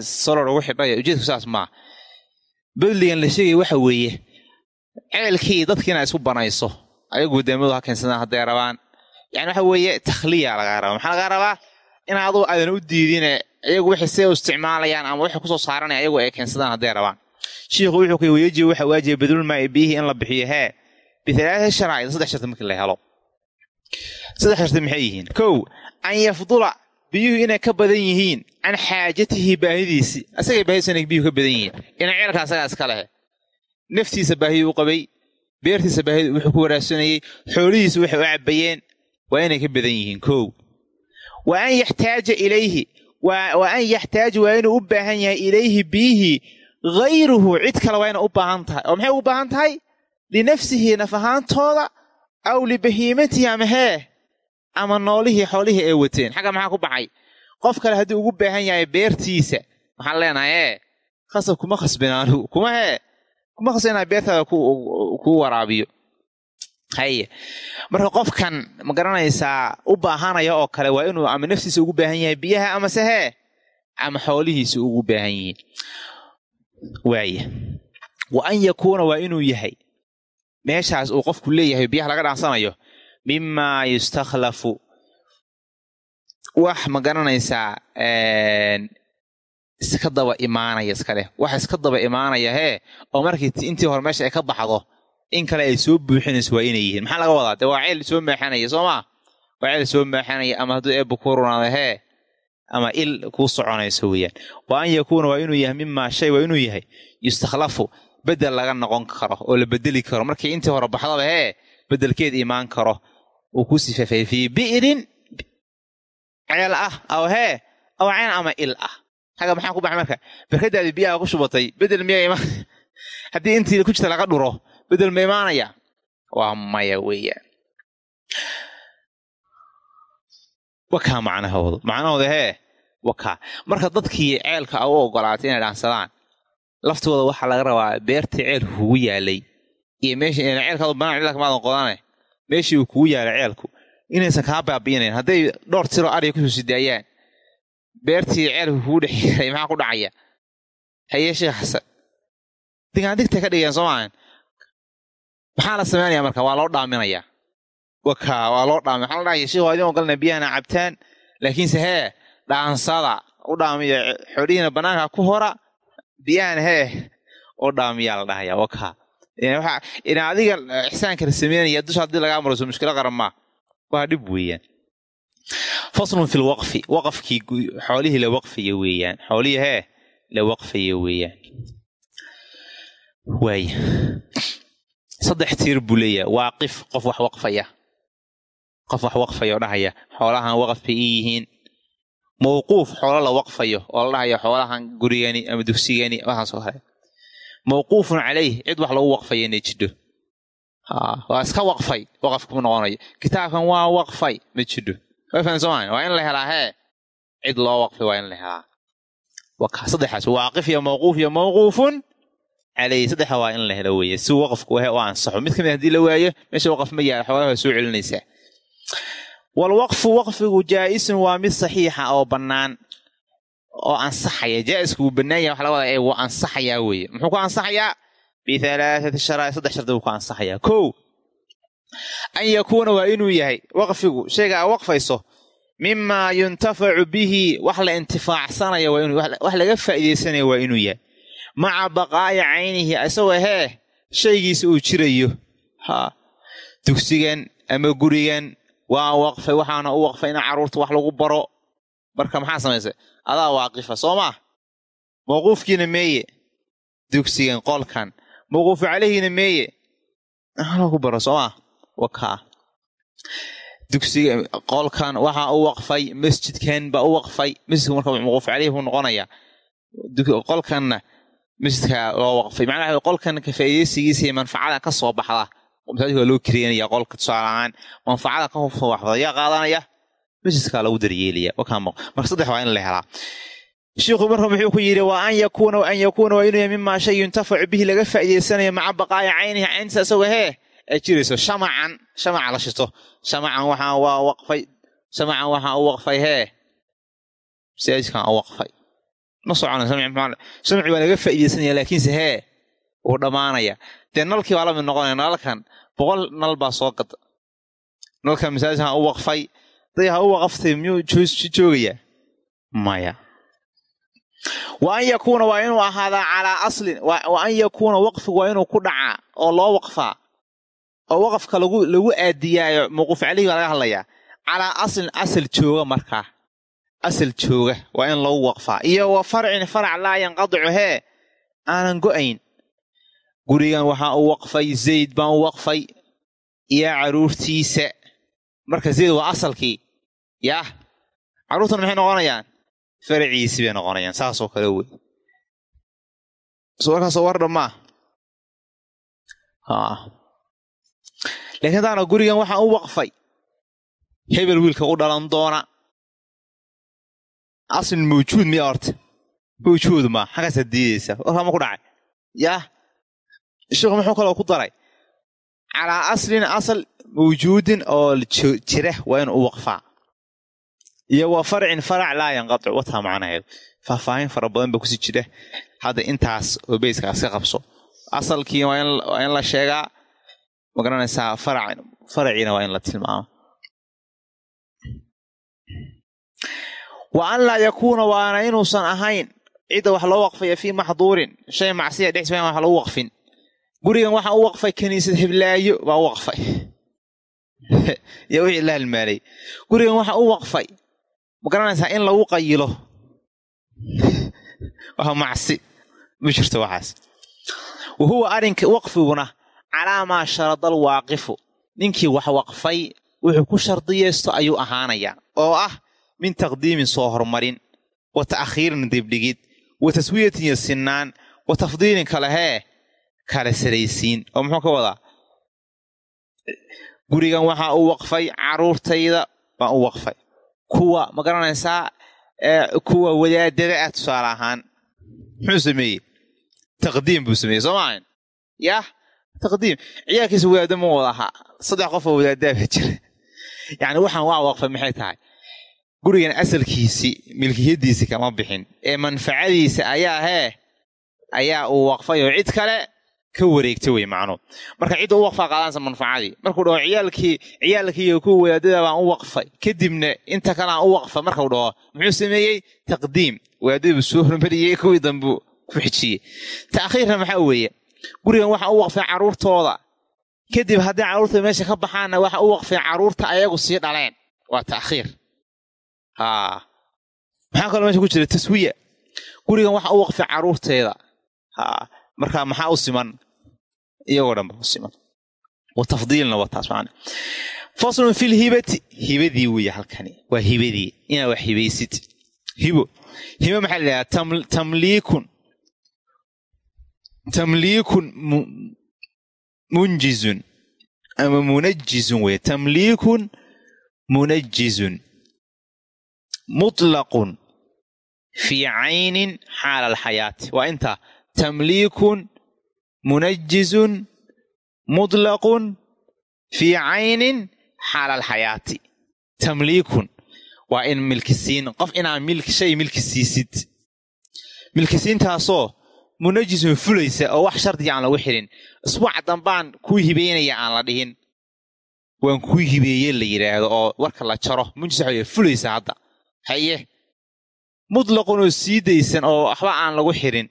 solor ugu xidhay ujeedku saas maaha badligan la sheegaya waxa weeye ceelkii dadkiina isku banayso. Ayagu wadaamadu ha keensadaan hadday rabaan. Yani waxa weeye takhliya lagaa rabaa. Maxaa lagaa rabaa? In aadan u diidine iyagu waxay u isticmaalayaan ama waxay ku soo saaranaya ayagu ay keensadaan hadday rabaan. Shiikhu wuxuu ku wayajibu waxaa waajiba badlulmaa'i biyihii in la bixiyo. Hee bihalaathati sharaa'id saddex sharti markii la helo. Saddex sharti maxay yihiin? Kow an yafdula biyuhu inay ka badan yihiin can xaajatihi baahidiisi asagay baahidiisa inay biyuhu ka badan yihiin. Ina ceelka asagaa iska lehe naftiisa baahidii u qabay beertiisa baahidi wuxuu ku waraabsanayey xoolihiisa waxay u cabayeen waa inay ka badan yihiin kow. Wa an yaxtaaja ilayhi wa an yaxtaaja waa inuu u baahan yahay ilayhi biyihii hayruhu cid kale waa inay u baahan tahay. Oo maxay u baahan tahay? Linafsihi naf ahaantooda aw libahiimatihi ama hee ama noolihii xoolihii ay wateen. Xagga maxaa ku baxay? Qof kale haddii ugu baahan yahay beertiisa waxaan leenahay ee khasab kuma khasbin anigu kuma hee kuma khasba inaa beertaada kuu waraabiyo. Haye marka qofkan ma garanaysaa u baahanaya oo kale waa inuu ama naftiisa ugu baahan yahay biyaha amase hee ama xoolihiisa ugu baahan yihiin. Waaya wa an yakuuna waa inuu yahay. Meeshaas uu qofku leeyahay biyaha laga dhaansanayo mimaa yustakhlafu wax ma garanaysaa iska daba imaanaya iskaleh wax iska daba imaanaya hee oo markii intii hore meesha ay ka baxdo in kale ay soo buuxinayso waa inay yihiin. Maxaa laga wadaa? Dee waa ceel soo maaxanaya soo maa waa ceel soo maaxanaya ama hadduu eebba ku runaada hee ama il kuu soconayso weeyaan. Wa an yakuuna waa inuu yahay mimaa shay waa inuu yahay yustakhlafu bedel laga noqon karo oo la bedeli karo. Markii intii hore baxdaba hee bedelkeed imaan karo uu ku sifafay fii bi'rin ceel ah aw hee aw cayn ama il ah. Haga maxaa ku baxay marka? Barkadaadii biyaha ku shubatay bedel miyaa imaan haddii intii ku jirta laga dhuro bedel ma imaanaya? Waa maya weeyaan wakaa macnahoodu. Macnahooda hee wakaa. Marka dadkii ceelka u ogolaatay inay dhaansadaan laftooda waxaa laga rabaa beertii ceelku kugu yaalay. Iyo meesha ceelkaadu banaan cilka maadan qodane meeshii uu kugu yaalay ceelku inaysan kaa baabi'inayn. Hadday dhowr tiroo ariga ku soo sidaayaan beertii ceelku kugu dhex yaray maxaa ku dhacaya? Haye sheekh xasan. Digaandigtay ka dhigeen soo maxaa la sameynaya marka? Waa loo dhaaminayaa. Waka waa loo dhaamay waxaa la dhahaya? Sheekh waa idin ogolna biyahana cabtaan laakiinse hee dhaansada u dhaamiyo xodhihiina bannaanka ku hora biyahana hee u dhaamiyaa la dhahaya waka. ina adiga ixsaanka la sameynaya dusha haddii lagaa marayso mushkilo qaran maa waa dhib weeyaan faslun fi lwaqfi waqafkii xoolihii la waqfaya weeyaan xoolihii la waqfaya weeyaan waaya saddex tiir buu leeyahay waaqif qof wax waqfaya qof wax waqfaya oo dhahaya xoolahan waqaf bay ii yihiin mawquuf xoolo la waqfayo oo la dhahaya xoolahan gurigani ama dugsigani waxaas oo kale mawquufun calayh cid wax lagu waqfaya inay jidho waa iska waqfay waqaf kuma noqonayo kitaabkan waa waqfay ma jidho waa in la helaa hee. Cid loo waqfay waa in la helaa. Saddexaas waaqif iyo mawquuf iyo mawquufun calayhi saddexa waa in la helo weeye. Si waqafku he u ansaxo. Mid ka mid haddii la waayo meesha waqaf ma yaalla xoolaha soo celinaysaa. Walwaqfu waqfigu jaa'isun waa mid saxiixa oo bannaan oo ansaxaya jaa'isku wuu bannaan yahay waxa laga ee wuu ansaxayaa weeye. Muxuu ku ansaxayaa? Bihalaathati sharaa saddex shardi buu ku ansaxayaa. Kow an yakuuna waa inuu yahay waqfigu shayga aa waqfayso mimaa yuntafacu bihi wax la intifaacsanayo wax laga faa'iidaysanaya waa inuu yahay. Maca baqaa'i caynihi isagoo hee shaygiisa uu jirayo. Ha. Dugsigan ama gurigan waa waqfay waxaana u waqfay in carruurta wax lagu baro. Marka maxaa samaysay adaa waaqifa soo maa mawquufkiina meeye dugsigan qolkan. Mawquufu calayhiina meeye lagu baro soo maa wakaa dugsiga qolkan waxaa u waqfay masjidkan baa u waqfay. Masjidka marka mawquuf caleyhi buu noqonayaa. Qolkanna masjidka loo waqfay. Macnaha qolkan ka faa'iidaysigiisa iyo manfacada ka soo baxda. Masaajidka waa loo kiriyanaya qolka tusaale ahaan. Manfacada ka soo baxda yaa qaadanaya masjidkaa lagu daryeelaya marka saddex waa in la helaa. Shiikhu marka muxuu ku yidhi waa an yakuuna an yakuuna waa inuu yahay mimaa shay yuntafacu bihi. Laga faa'iidaysanayo maca baqaa'i caynihi cayntiisa isagoo hee ay jirayso shamacan shamaca la shito. Shamacan waxaa waa waqfay. Shamacan waxaa u waqfay hee. Masaajidkan u waqfay. Ma socona shamci waa laga faa'iidaysanaya laakiinse hee wuu dhammaanaya. Dee nalkii baa la mid noqonaya nalalkan boqol nal baa soo gada nalkan masaajidkan u waqfay day ha u waqaftay miyuu joogayaa maya wa an yakuuna waa inuu ahaadaa calaa aslin wa an yakuuna waqfigu waa inuu ku dhacaa oo loo waqfaa oo waqafka lagu aadiyaayo mawquuf caleyhi baa laga hadlayaa calaa aslin asal jooga markaa asal jooga. Waa in lagu waqfaa iyo wa farcin farac laa yanqadicu hee aanan go'ayn. Gurigan waxaa u waqfay zayd baan u waqfay. Iyo carruurtiisa marka zayd waa asalkii. Yaah. Carruurtan maxay noqonayaan? Faraciisi bay noqonayaan saasoo kale wey. Warkaasoo war dhammaa lakiin hadaana gurigan waxaan u waqfay. Hebel wiilka u dhalan doona. Aslin mawjuud miya horta. Mawjuud maa xaggaasaad diidaysaa warkaa ma ku dhacay? Yaah. Sheekhu muxuu kaloo ku daray calaa aslin asal mawjuudin oo jira waa inuu waqfaa iyo wa farcin farac laa yanqatic wataa macnaheedu faahfaahin fara badan ba ku sii jira hadda intaas oo beyskaas ka qabso asalkii waa in la sheegaa ma garanaysaa faraciina waa in la tilmaamo wa an laa yakuuna waana inuusan ahayn cidda wax loo waqfaya fii maxduurin shay macsiya gurigan waxaa u waqfay kaniisad heblaayo baa u waqfay. Yaa wixii la halmaalay. Gurigan waxaa u waqfay. Ma garanaysaa in lagu qayilo? Waa macsi. Ma jirto waxaas. Wa huwa arrinka waqfiguna calaa maa sharadal waaqifu. Ninkii wax waqfay wuxuu ku shardiyeysto ayuu ahaanayaa oo ah min taqdiimin soo hormarin wa ta'khiirin dibdhigid wa taswiyatin iyo wa tafdiilin kale hee kala saraysiin oo muxuu ka wadaa? Gurigan waxaa u waqfay carruurtayda baan u waqfay. Kuwa ma garanaysaa kuwa wadaadada ah tusaale ahaan. Muxuu sameeyey? Taqdiim buu sameeyey soo maahan yah taqdiim. Ciyaalkiisa wadaado ma wada ahaa saddex qof oo wadaadaaba jira. Yacni waxaan waa waqfay maxay tahay? Gurigan asalkiisii milkiyadiisi kama bixin. Ee manfacadiisa ayaa hee ayaa uu waqfay oo cid kale ka wareegta wey macnuu marka cidda u waqfaa qaadanaysa manfacadii markuu dhaho ciyaalkii ciyaalkiiyo kuwa wadaadada baan u waqfay. Kadibna inta kale u waqfay markuu dhaho muxuu sameeyey taqdiim. Wadaadadii buu soo hormariyey kuwii dambuu ku xijiyey. Ta'khiirna maxaa weeye? Gurigan waxaa u waqfay carruurtooda kadib haddii carruurta meesha ka baxaanna waxa u waqfay carruurta ayagu sii dhaleen. Waa ta'khiir. Maxaa kaloo meesha ku jira? Taswiya gurigan waxa u waqfay carruurteeda marka maxaa u siman? Iyagoo dhanba u siman. Wa waa taas macana faslun fi lhibati hibadii weeye halkani. Waa hibadii inaad wax hibaysid hibo. Hibo maxaa la yidhahdaa tamliikun. Tamliikun munjizun. Ama munajizun weye tamliikun munajizun mutlaqun. Fii caynin xaala alxayaati. Waa intaa tamliikun munajizun mutlaqun fii caynin xaala alxayaati tamliikun waa in milkisiin qof inaad shay milki siisid milkisiintaasoo munajisun fulaysa oo wax shardiga aan lagu xidhin isbuuc dambaan kuu hibeynaya aan la dhihin waan kuu hibeeye la yidhaahdo oo warka la jaro munjis fulaysa hadda haye mutlaqun oo sii daysan oo waxba aan lagu xidhin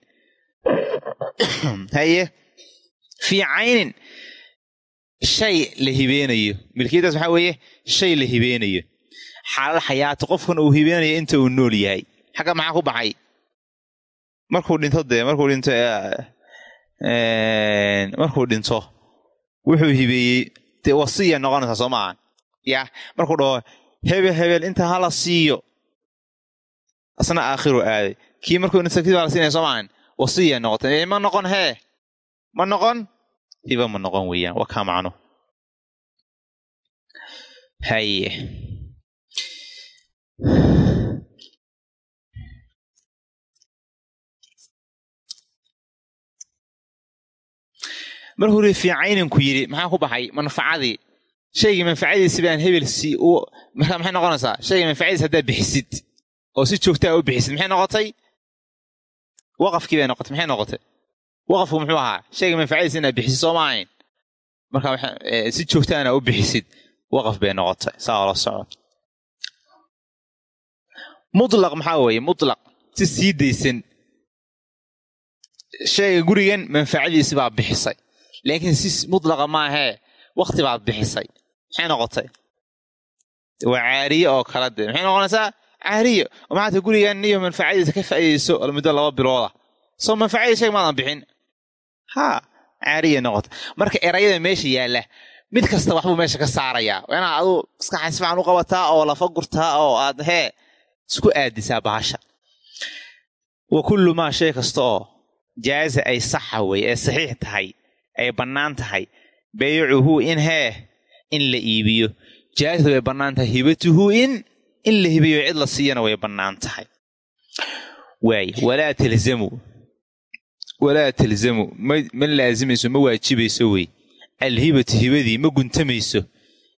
haye fii caynin shay la hibeenayo. Milkiyadaas maxaa weeye shay la hibeenayo. Xaalal xayaati qofkan uu hibeenayo inta uu nool yahay. Xagga maxaa ku baxay? Markuu dhinto dee markuu dhinto markuu dhinto wuxuu hibeeyey dee wasiya noqonaysaa soo maaha yah markuu dhaho hebel hebel inta hala siiyo. Asna aakhiru aaday. Kii markuu dhinto kii baa soo maahan wasiya noqotay ma noqon hee ma noqon hiba ma noqon weeyaan waa kaa macno haye markuu uri fii cayninku yidhi maxaa ku baxay manfacadii shaygii manfacadiisi baan hebel si markaa maxay noqonaysaa shaygii manfacadiis haddaad bixisid oo si joogtaa u bixisid maxay noqotay waqafkii bay noqotay maxay noqotay waqafku muxuu ahaa shayga manfacadiisa inaad bixisid soo ma ahayn markaa si joogtaana u bixisid waqaf bay noqotay saa ola soco mutlaq maxaa weeye mutlaq si sii daysan shayga gurigan manfacadiisi baa bixisay laakiin si mutlaqa maahee wakti baad bixisay maxay noqotay waa caariye oo kala de maxay noqonaysaa caariye oo maxaata gurigan iyo manfacadiisa ka faa'iidayso muddo laba bilooda soo manfacadii shayga maadan bixin haa caariye noqota marka erayada meesha yaalla mid kasta waxbuu meesha ka saarayaa waa inaad aduu maskaxan si fiican u qabataa oo lafa gurtaa oo aad hee isku aadisaa bahasha wa kullu maa shay kasta oo jaaza ay saxa wey ee saxiix tahay ay bannaan tahay baycuhu in hee in la iibiyo jaazada way bannaan tahay hibatuhu in in la hibiyo cid la siiyana way bannaan tahay. Waay walaa talzamu walaa talzamu ma laazimayso ma waajibayso wey alhibatu hibadii ma guntamayso.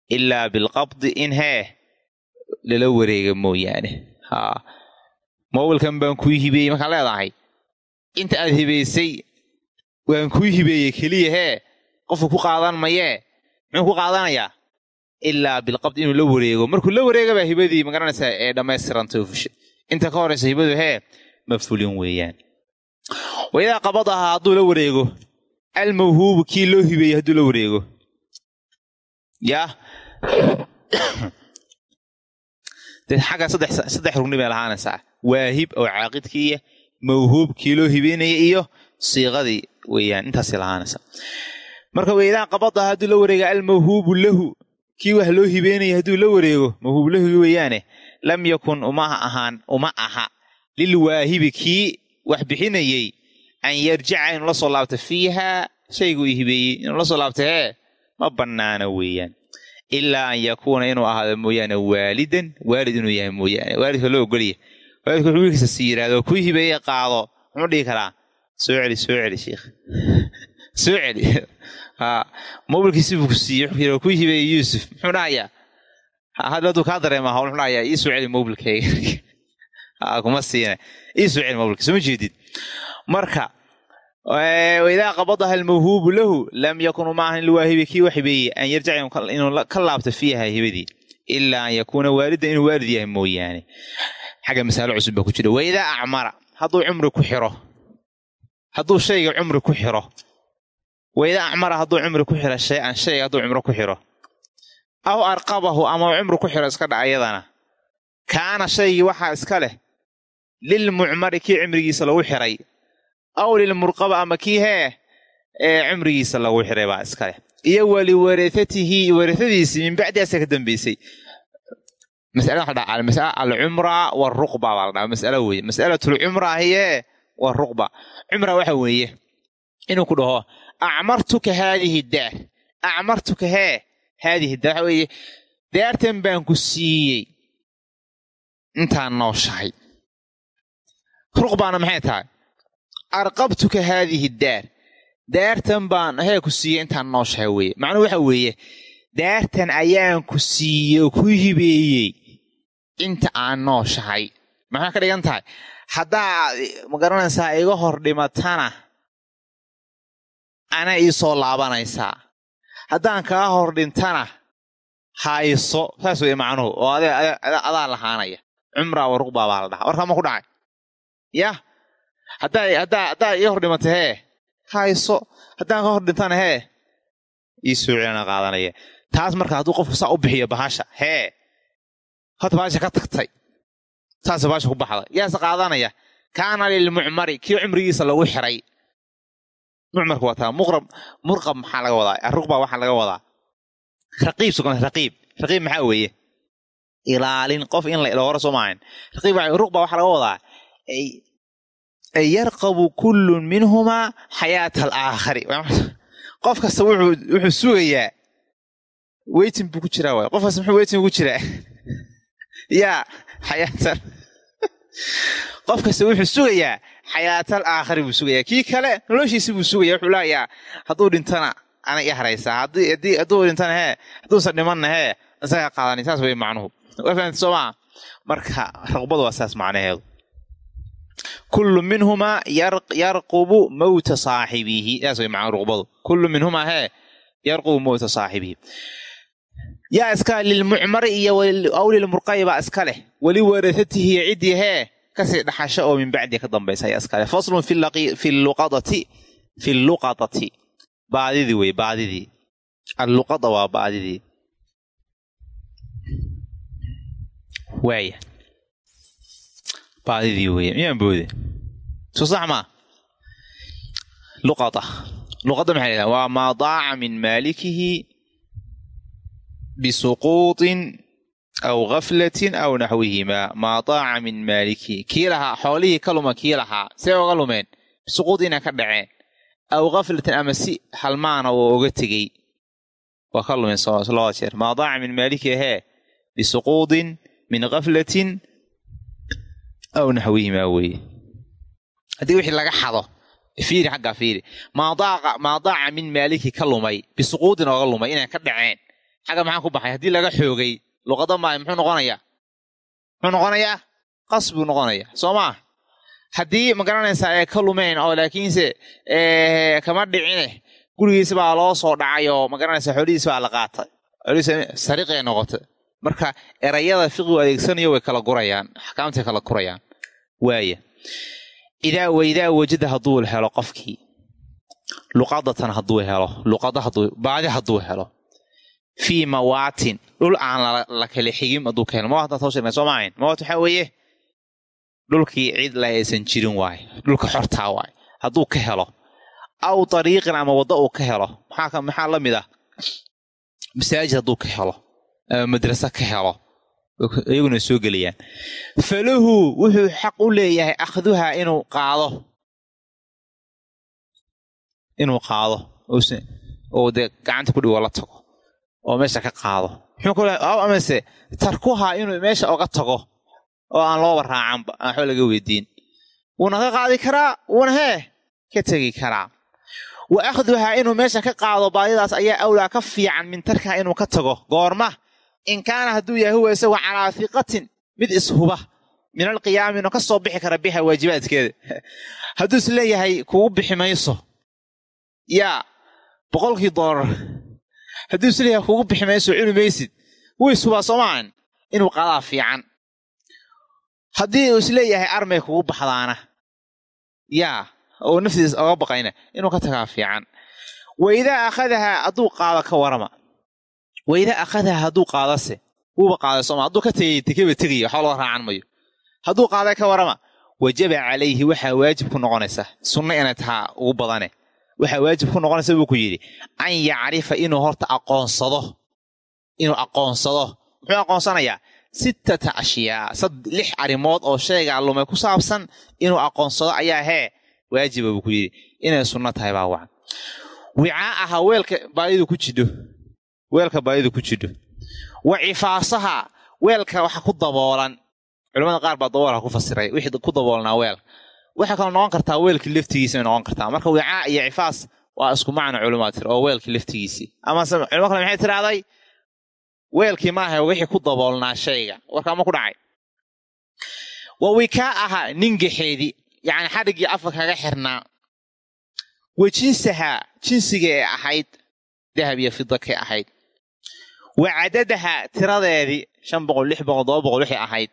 Ilaa bilqabdi in hee lala wareega mooyaane. Haa. Mobilkan baan kuu hibeeyey markaan leedahay. Inta aad hibaysay waan kuu hibeeyey keliya hee. Qofku ku qaadan mayee. Muxuu ku qaadanayaa ilaa bilqabdi inuu la wareego. Markuu la wareegabaa hibadii ma garanaysaa ee fushay inta ka horaysa hibadu hee ma fulin weeyaan. Waidaa qabadahaa hadduu la wareego almawhuubu kii loo hibeeyey hadduu la wareego. Yaa xagga saddex rugni bay lahaanaysaa. Waahib oo caaqidkiiya mawhuub kii loo hibeynaya iyo siiqadii weeyaan intaasay lahaanaysaa. Marka waidaa qabadahaa hadduu la wareega almawhuubu lahu kii wax loo hibeynaya hadduu la wareego mawhuub lahu weeyaane? Lam yakun uma ahaan uma aha. Lilwaahibi kii wax bixinayey an yarjica inuu la soo laabto fiihaa shayguu hibeeyey inuu la soo laabto hee ma bannaana weeyaan. Ilaa an yakuuna inuu ahaado mooyaane waalidan waalid inuu yahay mooyaane waalidka loo ogolya waalidka wuxuu wiilkiisa si yidhahdo kuu hibeeye qaado. Muxuu dhihi karaa soo celi soo celi sheikh. Soo celi mobilkiisi buu ku siiyey wuxuu yidhi kuu hibeeye yuusuf muxuu dhahayaa hadda hadduu kaa dareema hawl muxuu dhahayaa ii soo celi mobilkayga kuma siina ii soo celi mobilka soo jeedid marka idaa qabadaha almawhuubu lahu lam yakun uma ahan lilwaahibi kii wax hibeeyey an yarjac inuu ka laabto fiiha hibadii ilaa an yakuuna waalidan inuu waalid yahay mooyaane. Xagga masaalo cusub baa ku jira. Waidaa acmara hadduu cumri ku xiro. Hadduu shayga cumri ku xiro waidaa acmara hadduu cumri ku xiro shay-an shayga hadduu cumro ku xiro? Aw arqabahu ama cumri ku xiro iska dhac iyadana? Kaana shaygii waxaa iska leh lilmucmari kii cimrigiisa lagu xiray. Aw lilmurqaba ama kii hee ee cumrigiisa lagu xiray baa iskaleh iyo waliwarahatihi warahadiisii min bacdiaasa ka dambeysay. Masalada waxa dhaca masala alcumra waruqba baa la dhaha masalo weeye. Masalatlcumra hiye waruqba cumra waxa weeye inuu ku dhaho acmartuka haadihi daar acmartuka hee haadihi daar waxa weeye daartan baan ku siiyey intaan nooshahay ruqbaana maxay tahay arqabtuka haadihi daar daartan baan hee ku siiyey intaan nooshahay weeye macnuhu waxa weeye daartan ayaan ku siiyey oo ku hibeeyey inta aan nooshahay maxaa ka tahay haddaa ma garanaysaa iga hor ana ii soo laabanaysaa. Haddaan kaa hor dhintana hayso saas weye macnuhu oo adaa lahaanaya. Cumraa wa ruqbaa baa la dhahaa. Warkaa ma ku dhacay? Yah haddaa ii hor dhimata hee? Hayso haddaan ka hor dhintana hee? Ii soo celina qaadanaya. Taas marka hadduu qofku saa u bixiyo bahasha hee? Horta bahasha ka tagtay. Saasa bahasha ku baxday. Yaase qaadanaya? Kaana lilmucmari kii cumrigiisa lagu xiray mucmarka waa taa muqrab murqab maxaa laga wadaa? Aruqba waxaa laga wadaa. Raqiib sugan raqiib. Raqiib maxaa weeye? Ilaalin qof in la iloora soo maahan raqiib ruqba waxaa laga wadaa. Yarqabu kullun minhumaa xayaata alaakhari. Qof kasta wuxuu sugayaa. Weytin buu ku jiraa waay. Qof kasta muxuu weytin ugu jiraa? Yaa xayaatan qof kasta wuxuu sugayaa xayaatal aakhari buu sugayaa. Kii kale noloshiisi buu sugaya wuxuu leeyaa hadduu dhintana ana i haraysaa. Hadduu dhintana hee hadduusan dhimanna hee isagaa qaadanay saas wey macnuhu. Waa marka raqbadu waa saas macnaheedu. Kullu minhumaa yarqubu mawta saaxibihi. Saas way macnuu ruqbadu kullu minhumaa hee yarqubu mawta saaxibihi. Yaa iska lilmucmari iyo aw lilmurqayi baa iska leh. Weli warahatihi ciddii hee ka sii dhaxasho oo min bacdi ka dambaysa ayaa iska leh. Faslun fi luqadati fi luqadati. Baadidii wey baadidii. Alluqada waa baadidii. Waaya baadidii weeye miyaan boode? Soo sax maa luqada. Luqadda maxay dhahdaan waa maa daaca min maalikihi bisuquuطin aw gaflatin aw naxwihimaa maa daaca min maalikihi kii lahaa xoolihii ka luma kii lahaa see oga lumeen bisuquud inay ka dhaceen aw gaflatin ama si halmaana oo oga tegey waa ka lumeen labada jeer maa daaca min maalikihi hee bisuquudin min gaflatin aw naxwihimaa weeye haddii wixii laga xado fiiri xaggaa fiiri maa daaca min maaliki ka lumay bisuquudin ooga lumay inay dhaceen xagga maxaa ku luqada maay muxuu noqonayaa muxuu noqonayaa qas buu noqonayaa soo maa haddii ma garanaysaa ay ka lumeen oo laakiinse kama dhicine gurigiisa baa loo soo dhacay oo ma garanaysaa xoolihiis baa la qaatay xoolihiisa sariiqay noqotay marka erayada fiqigu adeegsanayo way kala gurayaan axkaamtay kala gurayaan waaya idaa waidaa wajada hadduu helo qofkii luqadatan hadduu helo luqada hadduu baadi hadduu helo fii mawaatin dhul aan la kala xigin hadduu ka helo mawaat soo sheegnay soo mawaat waxaa weeye dhulkii cid la aysan jirin waaye dhulka xortaa waaye hadduu ka helo aw dariiqin ama waddo uu ka helo maxaa la mid ah masaajid hadduu ka helo ama madrase ka helo iyaguna soo gelayaan falahu wuxuu xaq u leeyahay akhduhaa inuu qaado inuu qaado oo dee gacanta ku dhigo la tago oo meesha ka qaado. Amase tarkuhaa inuu meesha oga tago oo aan looba raacanba aan waxba laga weydiin. Wuuna ka qaadi karaa wuuna hee ka tegi karaa. Wa akhduhaa inuu meesha ka qaado baadidaas ayaa awlaa ka fiican min tarkaha inuu ka tago goorma. In kaana hadduu yahay huwa isagu calaa hiqatin mid ishuba. Min alqiyaami inuu ka soo bixi kara biha waajibaadkeeda. Hadduu is leeyahay kugu bixi mayso. Yaa boqolkii doolar hadduu is leeyahay kugu bixi mayso cuni maysid wuu ishubaa soomaan inuu qaadaa fiican. Haddii uu is leeyahay armay kugu baxdaana yaa oo naftiis oga baqayna inuu ka tagaa fiican. Wa idaa akhadahaa hadduu qaado ka warama wa idaa akhadahaa hadduu qaadase wuuba qaaday sooma hadduu ka tegay tekeba tegaya waxba loo raacan mayo. Hadduu qaaday ka warama wajaba calayhi waxaa waajib ku noqonaysa. Sunno inay tahaa ugu badane waxaa waajib ku noqonaysa buu ku yidhi an yacrifa inuu horta aqoonsado inuu aqoonsado. Muxuu aqoonsanayaa? Sittata ashyaa lix arrimood oo shaygaa lumay ku saabsan inuu aqoonsado ayaa hee. Waajiba buu ku yidhi inay sunno tahay baa wacan. Wicaa aha weelka baadidu ku jidho weelka baadidu ku jidho. Wa cifaasaha weelka waxa ku daboolan. Culamada qaar baa daboolka ku fasiray wixii ku daboolnaa weelka waxay kaloo noqon kartaa weelkii laftigiisa bay noqon kartaa. Marka wicaa iyo cifaas waa isku macno culimaad tir oo weelkii laftigiisii amase culimo kale maxay tirahday weelkii maaha wixii ku daboolnaa shayga. Warkaama ku dhacay. Wa wikaa aha ningaxeedii yacni xadhiggii afka kaga xirnaa. Wa jinsahaa jinsiga ee ahayd dahab iyo fidakay ahayd. Wa cadadahaa tiradeedii shan boqol lix boqol todoba boqol wixii ahayd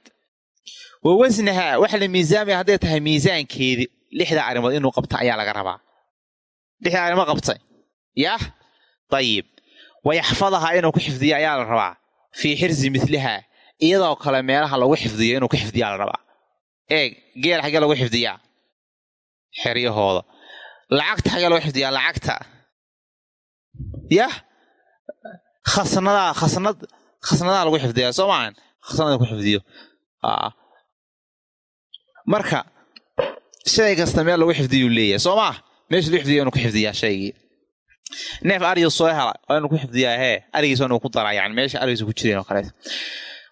wa wasnahaa waxa la miisaamaya hadday tahay miisaankeedii lixda arrimood inuu qabta ayaa laga rabaa. Lixda arrimood qabtay. Yah dayib wa yaxfadahaa inuu ku xifdiyo ayaa la rabaa. Fii xirsi milihaa iyadoo kale meelaha lagu xifdiyo inuu ku xifdiyaa la rabaa. Eeg geel xaggee lagu xifdiyaa? Xeryahooda. Lacagta xaggee lagu xifdiyaa? Lacagta. Yah khasnadaa khasnad khasnadaha lagu xifdiyaa soo maahan khasnada ku xifdiyo marka shay kasta meel lagu xifdiyuu leeyahay soo maah meesha lagu xifdiya inuu ku xifdiyaa shaygii. Neef ariga soo hela waa inuu ku xifdiyaa hee arigiisa inuu ku daraa yani meesha arigiisa ku jireen oo kaleeto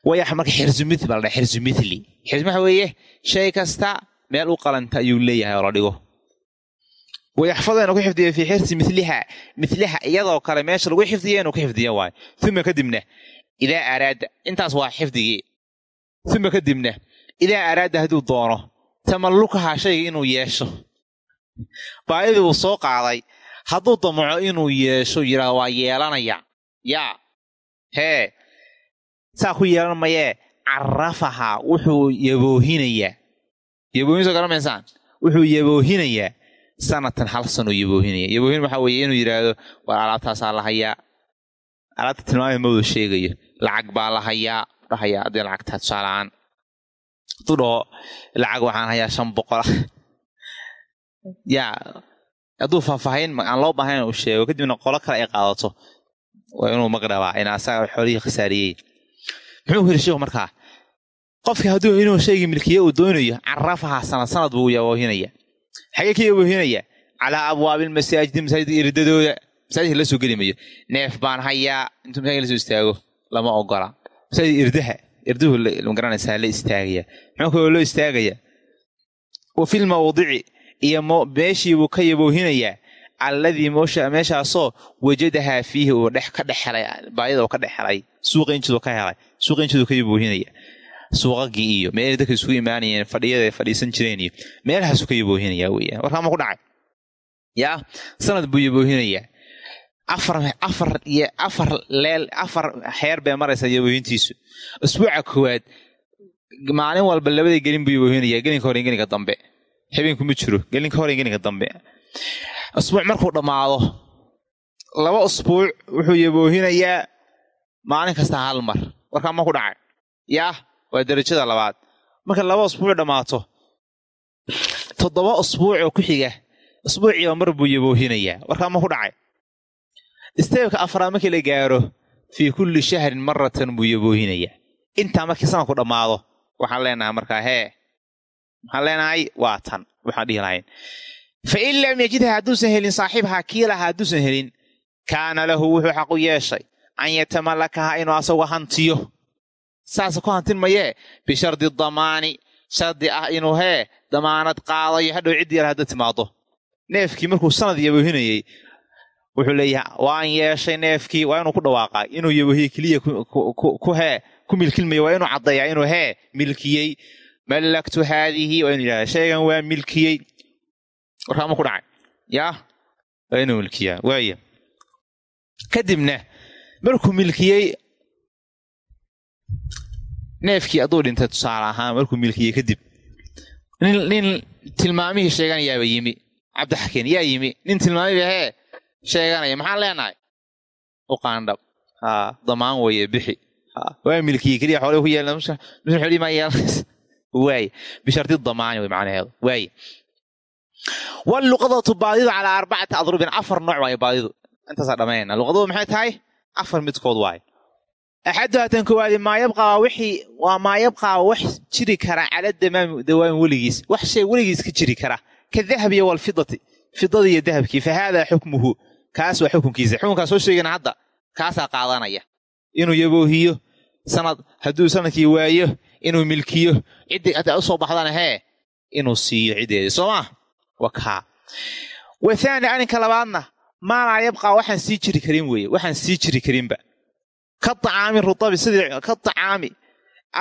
wayax marka xirsumithli baa la dhaha xirsumithli xirsum waxa weeye? Shay kasta meel u qalanta ayuu leeyahay oo la dhigo. Wayaxfado inuu ku xifdiyo fii xirsi miliha miliha iyadoo kale meesha lagu xifdiya inuu ku xifdiya waayo uma kadibna idaa araada intaas waa xifdigii. Uma kadibna idaa araada hadduu doono tamallukahaa shayga inuu yeesho. Baayadii uu soo qaaday hadduu damaco inuu yeesho yidhaah waa yeelanaya. Yaa hee saa ku yeelan mayee carafahaa wuxuu yaboohinayaa. Yaboohin soo garamaysaan wuxuu yaboohinayaa sanatan hal sanoo yaboohinaya yaboohin waxaa weeye inuu yidhaahdo war alaabtaasaa la hayaa. Alaabta tilmaamay mawda sheegayo lacag baa la hayaa dhahayaa haddii lacagtaa tusaalahaan dhaho lacag waxaan hayaa shan boqola yaa hadduu faahfaahin aan loo baahnayn uu sheego kadibna qolo kale ay qaadato. Waa inuu magdhabaa in asaga xoolihii khasaariyey. Muxuu ku yidhi sheikhu markaa qofki hadduu inuu shaygii milkiye uu doonayo carafaha sanad sanad buu yaboohinaya xagee ka yaboohinaya calaa abwaabil masaajidi masaajidka iridadooda. Masaajidka la soo geli mayo. Neef baan hayaa intuu masaajidka la istaago lama ogola masaajid irdaha irduhu ma garanaysaa la istaagaya. Muxuu kaloo loo istaagaya? Wa fil mawdici iyo meeshiibuu ka yaboohinayaa alladii meeshaasoo wajadahaa fiihi uu ka dhex helay baayida uu ka dhex helay suuqa injiduu ka helay suuqa injiduu ka yaboohinaya suuqagii iyo meelay dadka isugu imaanayeen fadhiyada fadhiisan jireen iyo meelahaasuu ka yaboohinaya weeyaan warkaama ku dhacay? Yaa sanad buu yaboohinayaa afar afar iyo afar leel afar xeer bay maraysaa yaboohintiisu usbuuca koowaad maalin walba labada gelin buu yaboohinaya gelinka hore gelinka dambe. Habeenku ma jiro gelinka hore gelinka dambe. Usbuuc markuu dhammaado laba usbuuc wuxuu yaboohinayaa maalin kasta hal mar. Warkaa ma ku dhacay. Yaa waa darajada labaad. Marka laba usbuuc dhammaato toddoba usbuuc oo ku xiga usbuuciiba mar buu yaboohinayaa warkaa ma ku dhacay isteebka afraad markii la gaaro fii kulli shahrin maratan buu yaboohinayaa intaa markii sanadku dhammaado waxaan leenahay markaa hee waxaan leenahay waa tan waxaan dhihi lahayn. Fa in lam yajidha hadduusan helin saaxiibhaa kii lahaa hadduusan helin kaana lahu wuxuu xaq u yeeshay an yatamallakaha inuu asagu hantiyo. Saasa ku hantin mayee bishardi damaani shardi ah inuu hee damaanad qaadayo hadhow ciddii yar hadda timaado neefkii markuu sanad yaboohinayey wuxuu leeyahay waan yeeshay neefkii waa inuu ku dhawaaqaa inuu yaboohiye keliya ku hee ku milkilmayo waa inuu caddeeyaa inuu hee milkiyey. Mallaktu haadihi waa inu yidhahda shaygan waa milkiyey. Warkaama ku dhacay. Yaa waa inuu milkiyaa waaya kadibna markuu milkiyey neefkii hadduu dhintay tusaale ahaan markuu milkiyey kadib nin tilmaamihii sheeganayaaba yimi. Cabdixakiin yaa yimi. Nin tilmaamiba hee sheeganaya maxaan leenahay? U qaandhab haa damaan weye bixi. Waa milkiyey keliya xoole ku yeelxoli maa yeelanaysa waaya bishardi damaani way macnaheedu. Waaya waluqadatu baadidu calaa arbacati adrubin afar nooc waaye baadidu. Intaasaa dhammaynayna luqadadu maxay tahay? Afar midkood waaye axaduhaa tan koowaadi maa yabqaa wixii waa maa yabqaa wax jiri kara cala damaami dawaami weligiis. Wax shay weligiis ka jiri kara. Ka dahabiya walfidati fidadii iyo dahabkii. Fa haadaa xukmuhu kaas waa xukunkiisa. Xukunkaa soo sheegana hadda kaasaa qaadanaya. Inuu yaboohiyo sanad hadduu sannadkii waayo inuu milkiyo ciddii haddaa u soo baxdana hee inuu siiyo ciddeedii. Soo maa wa kaa wathaani arrinka labaadna maalaa yabqaa waxaan sii jiri karin weeye waxaan sii jiri karinba. Ka acaami ruabi sidii ka acaami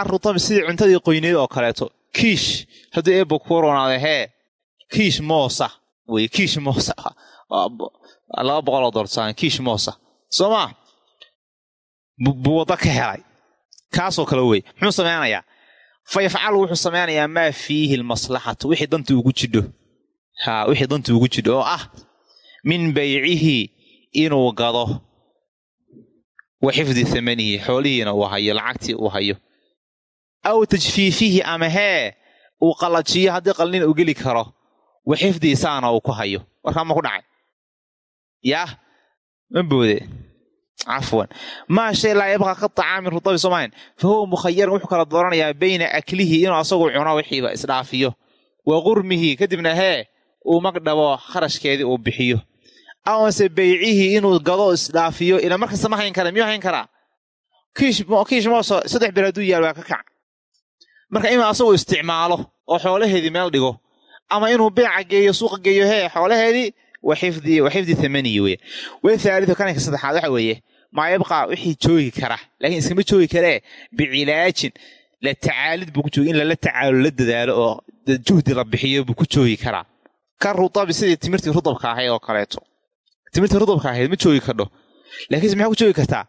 arutabi sidii cuntadii qoyneyd oo kaleeto. Kiish hadduu eebba ku ronaada hee kiish moosa weye kiish moosa laba boqoloo doortaan kiish moosa. Soo maa buu waddo ka helay. Kaasoo kale wey. Muxuu samaynayaa fa yafcalu wuxuu samaynayaa maa fiihi almaslaxatu wixii danta ugu jidho. Ha wixii danta ugu jidho oo ah min baycihi inuu gado. Wa xifdi thamanihi xoolihiina uu hayo lacagtii uu hayo. Aw tajfiifihi ama hee uu qallajiyo haddii qalnin uu geli karo. Wa uu ku hayo. Warkaa yaah ma boode. Cafwan. Maa shay laa yabqa ka tacaami rutabi soomahan fa huwa mukhayarun wuxuu kala dooranayaa bayna aklihi inuu asagu cuno wixiiba isdhaafiyo. Wa qurmihi kadibna hee uu magdhabo kharashkeedii uu bixiyo. Amase baycihii inuu gado isdhaafiyo ila markasta ma hayn kara miyuu hayn karaa? Kiish mooso saddex bir hadduu yaal waa ka kac. Marka inuu asagu isticmaalo oo xoolaheedii meel dhigo ama inuu beeca geeyo suuqa geeyo hee xoolaheedii wa xifdi thamanihi wey wathaalidu kananka saddexaad waxa weeye maa yabqaa wixii joogi kara laakiin iskama joogi karee bicilaajin la tacaalid buu ku joogi in lala tacaalo la dadaalo oo juhdi la bixiyo buu ku joogi karaa ka rutabi sidii timirtii rudabka ahayd oo kaleeto timirtii rudabka ahayd ma joogi kardho laakiinse maxaa ku joogi kartaa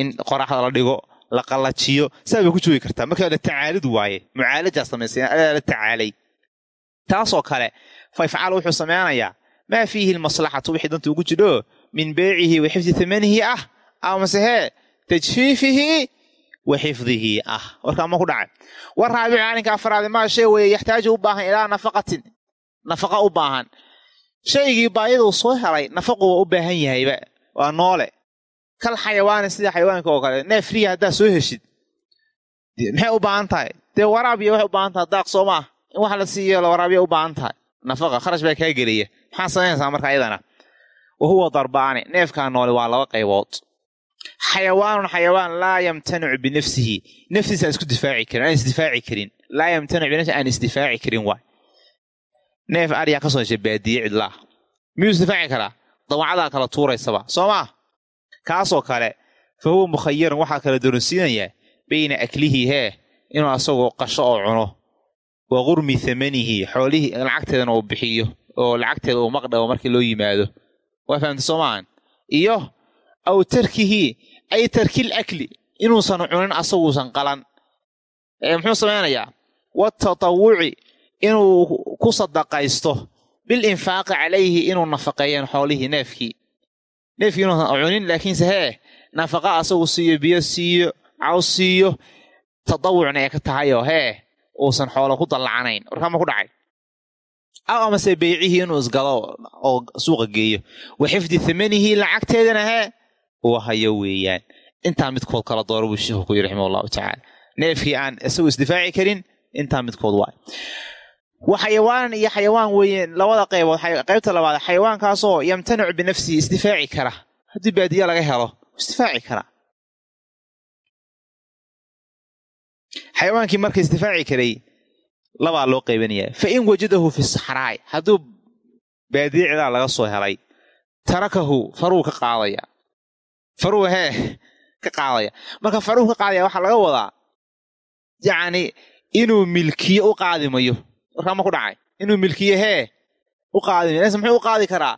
in qoraxda la dhigo la qallajiyo saa bay ku joogi kartaa marka maa fiihi lmaslaxatu wixii danta ugu jidho min beecihi wa xifdi thamanihi ah amase hee tajfiifihi wa xifdihi ah warkaa ma ku dhacay war raabicu arrinka afraade maa shay weeye yaxtaaju u baahan ilaa nafaqatin nafaqa u baahan shaygii baayaduu soo helay nafaqu waa u baahan yahayba waa noole kal xayawaani sida xayawaanka oo kale neef riya haddaad soo heshid maxay u baahan tahay dee waraabiya waxay maxaa samaynaysaa marka ayadana? Wa darbaani neefkaa noole waa laba qaybood. Xayawaanun xayawaan laa yamtanicu binafsihi. Naftiisa isku difaaci karin aan isdifaaci karin. Laa yamtanicu binafsihi aan isdifaaci karin waay. Neef aryaa ka soo baadiye cidlaa miyuu isdifaaci karaa? Dawacadaa kala tuuraysaba soo maa kaasoo kale fa huwa mukhayarun waxaa kala doronsiinayaa bayna aklihi hee inuu asagoo qasho oo cuno. Wa qurmi thamanihi xoolihii lacagteedana uu bixiyo oo lacagteeda uu maqdhabo markii loo yimaado. Waa fahamta soo iyo aw tarkihi ay tarkil akli. Inuusan cunin asaguusan qalan. Muxuu samaynayaa watatawuci inuu ku sadaqaysto. Bil infaaqi calayhi inuu nafaqeeyeen xoolihii neefkii. Neefkii inuusan cunin laakiinse hee nafaqa asagu siiyo biyo siiyo caws siiyo tadawucna ay ka tahayoo hee uusan xoolo ku dallacanayn. Warkaama ku dhacay aw amase beycihii inuu isgado oo suuqa geeyo. Wa xifdi thamanihi lacagteedana hee uu hayo weeyaan. Intaa midkood kala doora buu sheikhu ku yidhi raximah allahu tacaala. Neefkii aan isagu isdifaaci karin intaa midkood waay. Wa xayawaanan iyo xayawaan weeye labada qaybood qaybta labaad xayawaankaasoo yamtanicu binafsihi isdifaaci kara. Haddii baadiye laga helo isdifaaci kara xayawaankii marka isdifaaci karay labaa loo qaybanayaa fa in wajadahu fi saxraay hadduu baadiye cidaa laga soo helay tarakahu faruu ka qaadaya. Faruu hee ka qaadaya. Marka faruu ka qaadaya waxaa laga wadaa yacni inuu milkiye u qaadimayo warkaama ku dhacay? Inuu milkiye hee u qaadimayo s muxuu u qaadi karaa?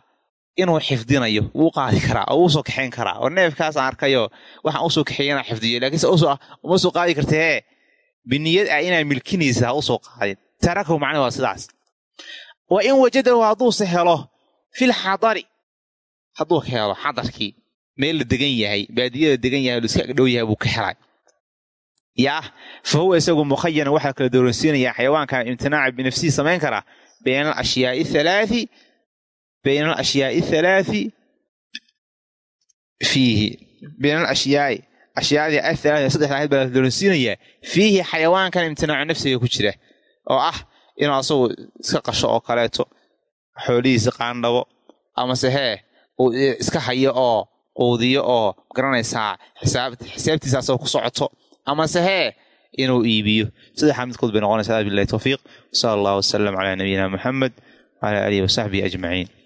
Inuu xifdinayo. Wuu qaadi karaa oo u soo kaxayn karaa. Oo neefkaasaan arkayo waxaan u soo kaxeeya inaan xifdiyo lakiinse uma soo qaadi karta hee biniyad ah inaa milkinaysa ha u soo qaadin tarakahu macnaha waa sidaas wa in wajadahu hadduuse helo fil xadari hadduu helo xadarkii meel la degan yahay baadiyada degan yahay lu iska agdhow yahay buu ka helay yaah fa huwa isagu mukhayaran waxaa kala dooransiinayaa xayawaanka imtinaaca binafsihi samayn karaa bayna alashyaai halaai ashyaadii athalaati saddexda ahayd baa la dooransiinayaa fiihi xayawaankan imtinaacu nafsiga ku jira oo ah inuu asagu iska qasho oo kaleeto xoolihiisa qaandhabo amase hee uu iska hayo oo quudiyo oo garanaysaa xisaabtiisa asagoo ku socoto amase hee inuu iibiyo saddexaa midkood bay noqonaysaa bilahi towfiiq sala allahu wasalam calaa nabiyina muxamed wcala aalihi wasaxbihi ajmaciin